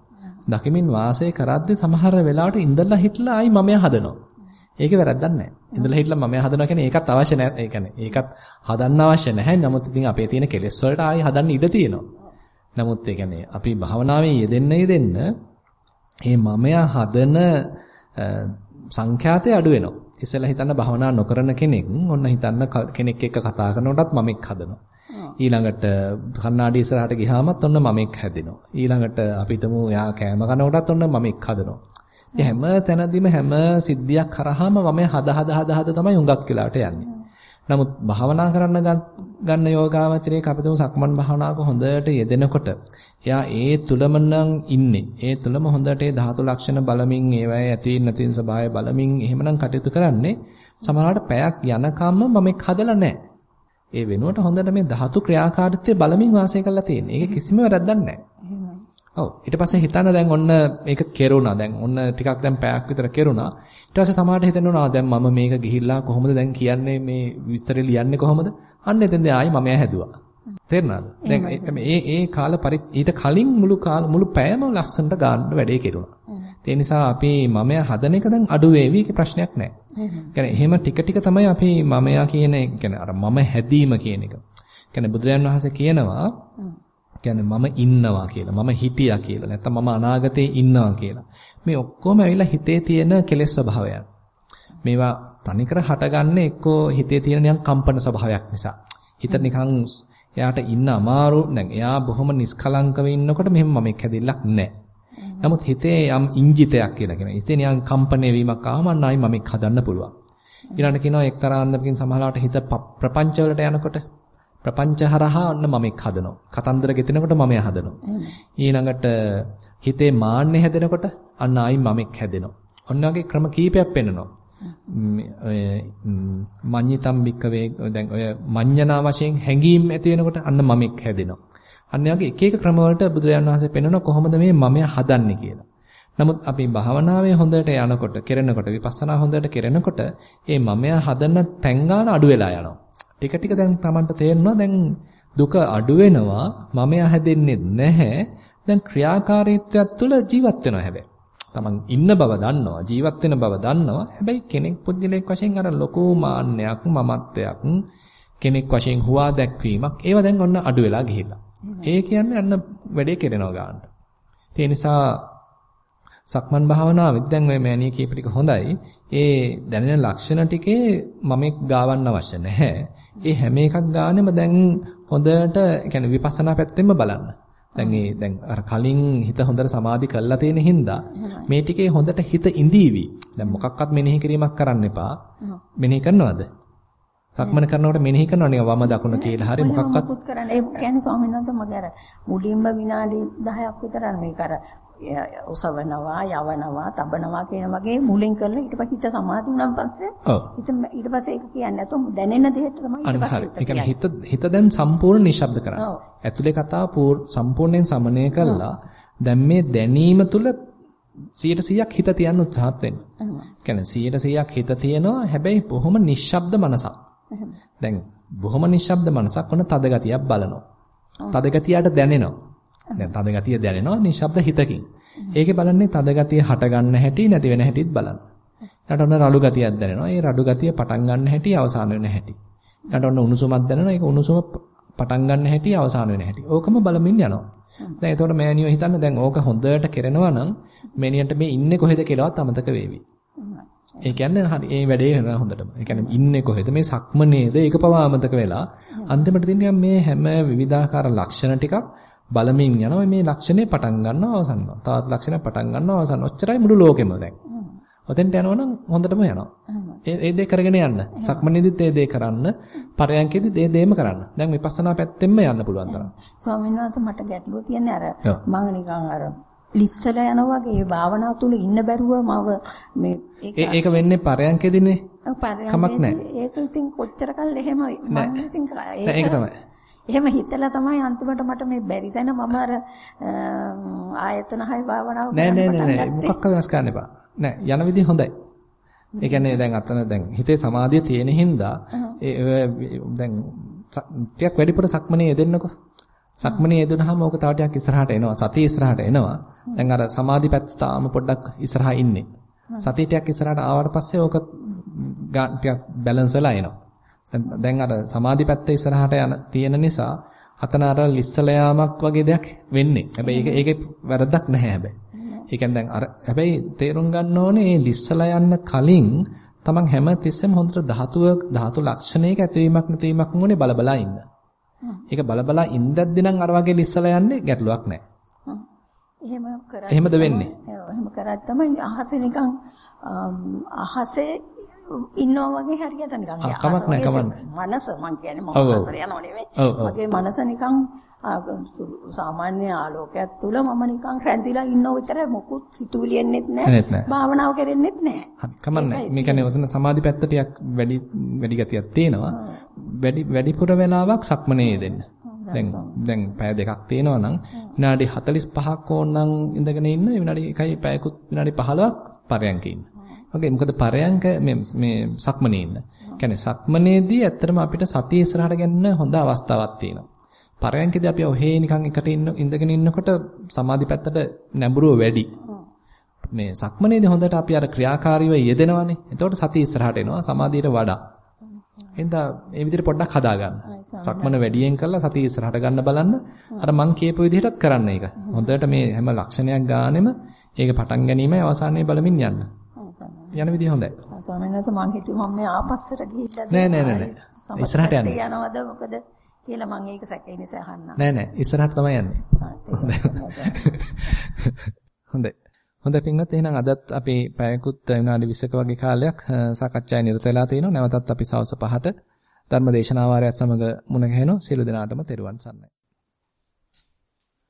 දකිමින් වාසය කරද්දී සමහර වෙලාවට ඉඳලා හිටලා ආයි මමයා හදනවා. ඒකේ වැරද්දක් නැහැ. ඉඳලා හිටලා මමයා හදනවා කියන්නේ ඒකත් අවශ්‍ය නැහැ. ඒ කියන්නේ ඒකත් හදන්න අවශ්‍ය නැහැ. නමුත් ඉතින් අපේ තියෙන කෙලෙස් වලට ආයි හදන්න ඉඩ තියෙනවා. නමුත් ඒ කියන්නේ අපි භාවනාවේ යෙදෙන්න යෙදෙන්න මේ මමයා හදන සංඛ්‍යාතය අඩු වෙනවා. ඉස්සෙල්ලා හිතන්න භාවනා නොකරන කෙනෙක් ඔන්න හිතන්න කෙනෙක් එක්ක කතා කරනකොටත් මමෙක් හදනවා. ඊළඟට කන්නාඩි ඉස්සරහට ගියාමත් ඔන්න මමෙක් හැදෙනවා. ඊළඟට අපි හිතමු යා කෑම කනකොටත් ඔන්න මමෙක් හදනවා. හැම තැනදීම හැම සිද්ධියක් කරාම මම හද හද හද හද තමයි හුඟක් වෙලාවට යන්නේ. නමුත් භාවනා කරන්න ගන්න යෝගාවචරයේ අපිටම සක්මන් භාවනාවක හොඳට යෙදෙනකොට එයා ඒ තුලම නම් ඉන්නේ. ඒ තුලම හොඳට ඒ ධාතු ලක්ෂණ බලමින් ඒවයි ඇති නැති ස්වභාවය බලමින් එහෙමනම් කටයුතු කරන්නේ සමහරවිට පැයක් යනකම්ම මම හදලා නැහැ. ඒ වෙනුවට හොඳට මේ ධාතු ක්‍රියාකාරීත්වය බලමින් වාසය කරලා තියෙන්නේ. ඒක කිසිම වැරද්දක් නැහැ. ඔව් ඊට පස්සේ හිතන්න දැන් ඔන්න මේක කෙරුණා. දැන් ඔන්න ටිකක් දැන් පැයක් විතර කෙරුණා. ඊට පස්සේ තමාට හිතෙනවා දැන් මම මේක ගිහිල්ලා කොහොමද දැන් කියන්නේ මේ විස්තරය ලියන්නේ කොහොමද? අන්න එතෙන්ද ආයි මම හැදුවා. තේරුණාද? දැන් මේ ඒ කාල ඊට කලින් මුළු කාල මුළු පැයම ලස්සනට ගන්න වැඩේ කෙරුණා. ඒ නිසා අපි මමයා හදන එක දැන් අඩු වේවි ඒක ප්‍රශ්නයක් නැහැ. කියන්නේ එහෙම ටික ටික තමයි අපි මමයා කියන කියන්නේ අර මම හැදීම කියන එක. කියන්නේ බුදුරජාන් වහන්සේ කියනවා කියන්නේ මම ඉන්නවා කියලා. මම හිටියා කියලා. නැත්නම් මම අනාගතේ ඉන්නවා කියලා. මේ ඔක්කොම ඇවිල්ලා හිතේ තියෙන කෙලෙස් ස්වභාවයන්. මේවා තනිකර හටගන්නේ එක්කෝ හිතේ තියෙන නිකන් කම්පන ස්වභාවයක් නිසා. හිත නිකන් එයාට ඉන්න අමාරු දැන් එයා බොහොම නිස්කලංකව ඉන්නකොට මෙහෙම මමෙක් හැදිල්ලක් නැහැ. නමුත් හිතේ යම් ඉංජිතයක් කියලා කියනවා. හිතේ නිකන් කම්පණය වීමක් ආවම ආයි මමෙක් හදන්න පුළුවන්. ඊළඟට කියනවා එක්තරා අන්දමකින් සමහරවිට හිත ප්‍රපංච වලට යනකොට ප්‍රපංච හරහා ඔන්න මමෙක් හදනවා. කතන්දර ගෙතෙනකොට මමයා හදනවා. ඊළඟට හිතේ මාන්නේ හැදෙනකොට අන්න ආයි මමෙක් හැදෙනවා. ඔන්න වගේ ක්‍රම කීපයක් පෙන්වනවා. ඔය මඤ්ඤිතම් බික්කවේ දැන් ඔය මඤ්ඤණා වශයෙන් හැඟීම් ඇති වෙනකොට අන්න මමෙක් හැදෙනවා. අන්න වගේ එක එක ක්‍රම වලට බුදුරජාණන් වහන්සේ පෙන්වනවා කොහොමද මේ මමයා හදන්නේ කියලා. නමුත් අපි භාවනාවේ හොඳට යනකොට, කෙරෙනකොට, විපස්සනා හොඳට කෙරෙනකොට, මේ මමයා හදන තැන් ගන්න අඩු වෙලා යනවා. ටික ටික දැන් Tamanට තේරෙනවා දැන් දුක අඩු වෙනවා, මමයා හැදෙන්නේ නැහැ. දැන් ක්‍රියාකාරීත්වයක් තුළ ජීවත් වෙනවා හැබැයි. Taman ඉන්න බව දන්නවා, ජීවත් වෙන බව දන්නවා. හැබැයි කෙනෙක් පුද්ගලයෙක් වශයෙන් අර ලොකු මාන්නයක්, මමත්වයක්, කෙනෙක් වශයෙන් හුවා දැක්වීමක් ඒව දැන් ඔන්න අඩු වෙලා ගිහිල්ලා. ඒ කියන්නේ අන්න වැඩේ කෙරෙනවා ගන්නට. ඒ නිසා සක්මන් භාවනාවෙත් දැන් ඔය මෑණිය කියප ටික හොඳයි. ඒ දැනෙන ලක්ෂණ ටිකේ මමෙක් ගාවන්න අවශ්‍ය නැහැ. ඒ හැම එකක් ගානෙම දැන් හොඳට يعني විපස්සනා පැත්තෙන්ම බලන්න. දැන් ඒ දැන් අර කලින් හිත හොඳට සමාධි කරලා තියෙන හින්දා මේ ටිකේ හොඳට හිත ඉඳීවි. දැන් මොකක්වත් මෙනෙහි කිරීමක් කරන්න එපා. මෙනෙහි කරනවද? සක්මන කරනකොට මෙනෙහි කරනවා නේ වම දකුණ කියලා හරි මොකක්වත් මොකුත් කරන්න ඒ කියන්නේ ස්වාමීන් වහන්සේ මගේ අර මුලින්ම විනාඩි 10ක් විතර අර මේක අර ඔසවනවා යවනවා තබනවා කියන වගේ මුලින් කරලා ඊට පස්සේ හිත සමාධි වුණාන් පස්සේ හිත ඊට පස්සේ ඒක කියන්නේ නැතුව දැනෙන දෙයට තමයි ඊට පස්සේ කියන්නේ හිත හිත දැන් සම්පූර්ණ නිශ්ශබ්ද කරනවා. ඇතුලේ කතාව සම්පූර්ණයෙන් සමනය කළා. දැන් මේ දැනීම තුල 100%ක් හිත තියන්න උත්සාහත් වෙන්න. එහෙනම් 100%ක් හිත තියනවා හැබැයි බොහොම නිශ්ශබ්ද මනසක්. දැන් බොහොම නිශ්ශබ්ද මනසක් වුණ තද ගතියක් බලනවා. තද ගතියට දැනෙනවා. දැන් තද ගතිය දැනෙනවා නිශ්ශබ්ද හිතකින්. ඒකේ බලන්නේ තද ගතිය හට ගන්න හැටි නැති වෙන හැටිත් බලන්න. ඊට ඔන්න රළු ගතියක් දැනෙනවා. ඒ රළු ගතිය පටන් ගන්න හැටි අවසාන වෙන හැටි. ඊට ඔන්න උණුසුමක් දැනෙනවා. ඒක උණුසුම පටන් ගන්න හැටි අවසාන වෙන හැටි. ඕකම බලමින් යනවා. දැන් එතකොට මෑනියෝ හිතන්න දැන් ඕක හොඳට කරනවා නම් මෑනියන්ට මේ ඉන්නේ කොහෙද කියලාවත් අමතක වේවි. ඒ කියන්නේ හරි ඒ වැඩේ කරනවා හොඳටම. ඒ කියන්නේ ඉන්නේ කොහෙද මේ සක්මනේද ඒක පවා අමතක වෙලා අන්තිමට තින්නේ මේ හැම විවිධාකාර ලක්ෂණ ටිකක් බලමින් යනවා මේ ලක්ෂණේ පටන් ගන්නවා අවසන් වෙනවා. තවත් ලක්ෂණයක් පටන් ගන්නවා අවසන්. ඔච්චරයි මුළු ලෝකෙම දැන්. ඔතෙන්ට යනවනම් හොඳටම යනවා. ඒ ඒ දේ කරගෙන යන්න. සක්මනේදිත් ඒ දේ කරන්න. පරයන්කේදිත් ඒ දේම කරන්න. දැන් විපස්සනා පැත්තෙන්ම යන්න පුළුවන් තරම්. ස්වාමීන් වහන්සේ මට ගැටලුව තියන්නේ අර මම නිකන් අර ලිස්සලා යනවා වගේ ඒ භාවනාව තුල ඉන්න බැරුව මව මේ ඒක වෙන්නේ පරයන්කේදීනේ. කමක් නැහැ. ඒක ඉතින් කොච්චර කල් එහෙම මම ඉතින් ඒක තමයි. එහෙම හිතලා තමයි අන්තිමට මට මේ බැරි තැන මම අර ආයතන හය භාවනාව නෑ නෑ නෑ මොකක්ද වෙනස් කරන්න එපා. නෑ යන විදිහ හොඳයි. ඒ කියන්නේ දැන් අතන දැන් හිතේ සමාධිය තියෙන හින්දා දැන් ටිකක් වැඩිපුර සක්මනේ යෙදෙන්නකෝ. සක්මනේ යෙදුනහම ඕක තව ටිකක් ඉස්සරහට එනවා. සතිය ඉස්සරහට එනවා. දැන් අර සමාධි පැත්ත තාම පොඩ්ඩක් ඉස්සරහා ඉන්නේ. සතිය ටිකක් ඉස්සරහට ආවට පස්සේ ඕක ටිකක් බැලන්ස් වෙලා එනවා. දැන් අර සමාධි පැත්ත ඉස්සරහට යන තියෙන නිසා අතන අර ලිස්සල යාමක් වගේ දෙයක් වෙන්නේ. හැබැයි ඒක ඒකේ වැරද්දක් නැහැ හැබැයි. ඒ කියන්නේ දැන් අර හැබැයි තේරුම් ගන්න ඕනේ මේ ලිස්සලා යන්න කලින් තමන් හැම තිස්සෙම හොඳට ධාතුව ධාතු ලක්ෂණයක ඇතිවීමක් නැතිවීමක් මොනේ බලබලා ඉන්න. ඒක බලබලා ඉඳද්දි නම් අර වගේ ලිස්සලා යන්නේ ගැටලුවක් නැහැ. එහෙම කරා. එහෙමද වෙන්නේ? එහෙම කරා තමයි අහසේ නිකන් අහසේ ඉන්නවා වගේ හරියට නිකන් කමක් නැහැ කමක් මනස මං කියන්නේ මම අහසට යනව නෙමෙයි. මගේ මනස නිකන් සාමාන්‍ය ආලෝකයක් තුල මම නිකන් රැඳිලා ඉන්නව විතරයි මොකුත් සිතුවිලි එන්නෙත් නැහැ. භාවනාව කරෙන්නෙත් නැහැ. හරි කමන්නේ. මේ කියන්නේ ඔතන සමාධි පැත්ත ටිකක් වැඩි වැඩි ගතියක් තියෙනවා. වැඩි වැඩිපුර වෙලාවක් සක්මනේ දෙන්න. දැන් දැන් පැය දෙකක් තියෙනවා නම් විනාඩි 45ක් ඕනනම් ඉඳගෙන ඉන්න විනාඩි 1යි පැයකුත් විනාඩි 15ක් පරයන්ක ඉන්න. ඔකේ මොකද පරයන්ක මේ මේ සක්මනේ ඉන්න. කියන්නේ සක්මනේදී ඇත්තටම අපිට සතිය ඉස්සරහට ගන්න හොඳ අවස්ථාවක් තියෙනවා. පරයන්කදී අපි ඔහේ නිකන් එකට ඉන්න ඉඳගෙන ඉන්නකොට සමාධි පැත්තට නැඹුරුව වැඩි. මේ සක්මනේදී හොඳට අපි අර ක්‍රියාකාරීව යෙදෙනවනේ. එතකොට සතිය ඉස්සරහට එනවා සමාධියට වඩා. එහෙනම් මේ විදිහට පොඩ්ඩක් හදා ගන්න. සක්මන වැඩියෙන් කරලා සතිය ඉස්සරහට ගන්න බලන්න. අර මං කියපු විදිහටත් කරන්න ඒක. හොඳට මේ හැම ලක්ෂණයක් ගානෙම ඒක පටන් ගැනීමයි අවසානයේ බලමින් යන්න. යන විදිහ හොඳයි. ස්වාමීන් වහන්සේ මං හිතුවා මම මේ ආපස්සට ගිහිල්ලා නෑ නෑ නෑ නෑ. ඉස්සරහට යන්න. යනවද මොකද කියලා මං ඒක සැකේ නිසා අහන්නම්. නෑ නෑ ඉස්සරහට තමයි යන්නේ. හොඳයි. හොඳයි පින්වත් එහෙනම් අදත් අපි පැයකුත් විනාඩි 20ක වගේ කාලයක් සාකච්ඡාවේ නිරත වෙලා තිනවා. නැවතත් අපි සවස් 5ට ධර්ම දේශනාවාරයත් සමග මුණ ගැහෙනවා. සියලු දෙනාටම තෙරුවන් සරණයි.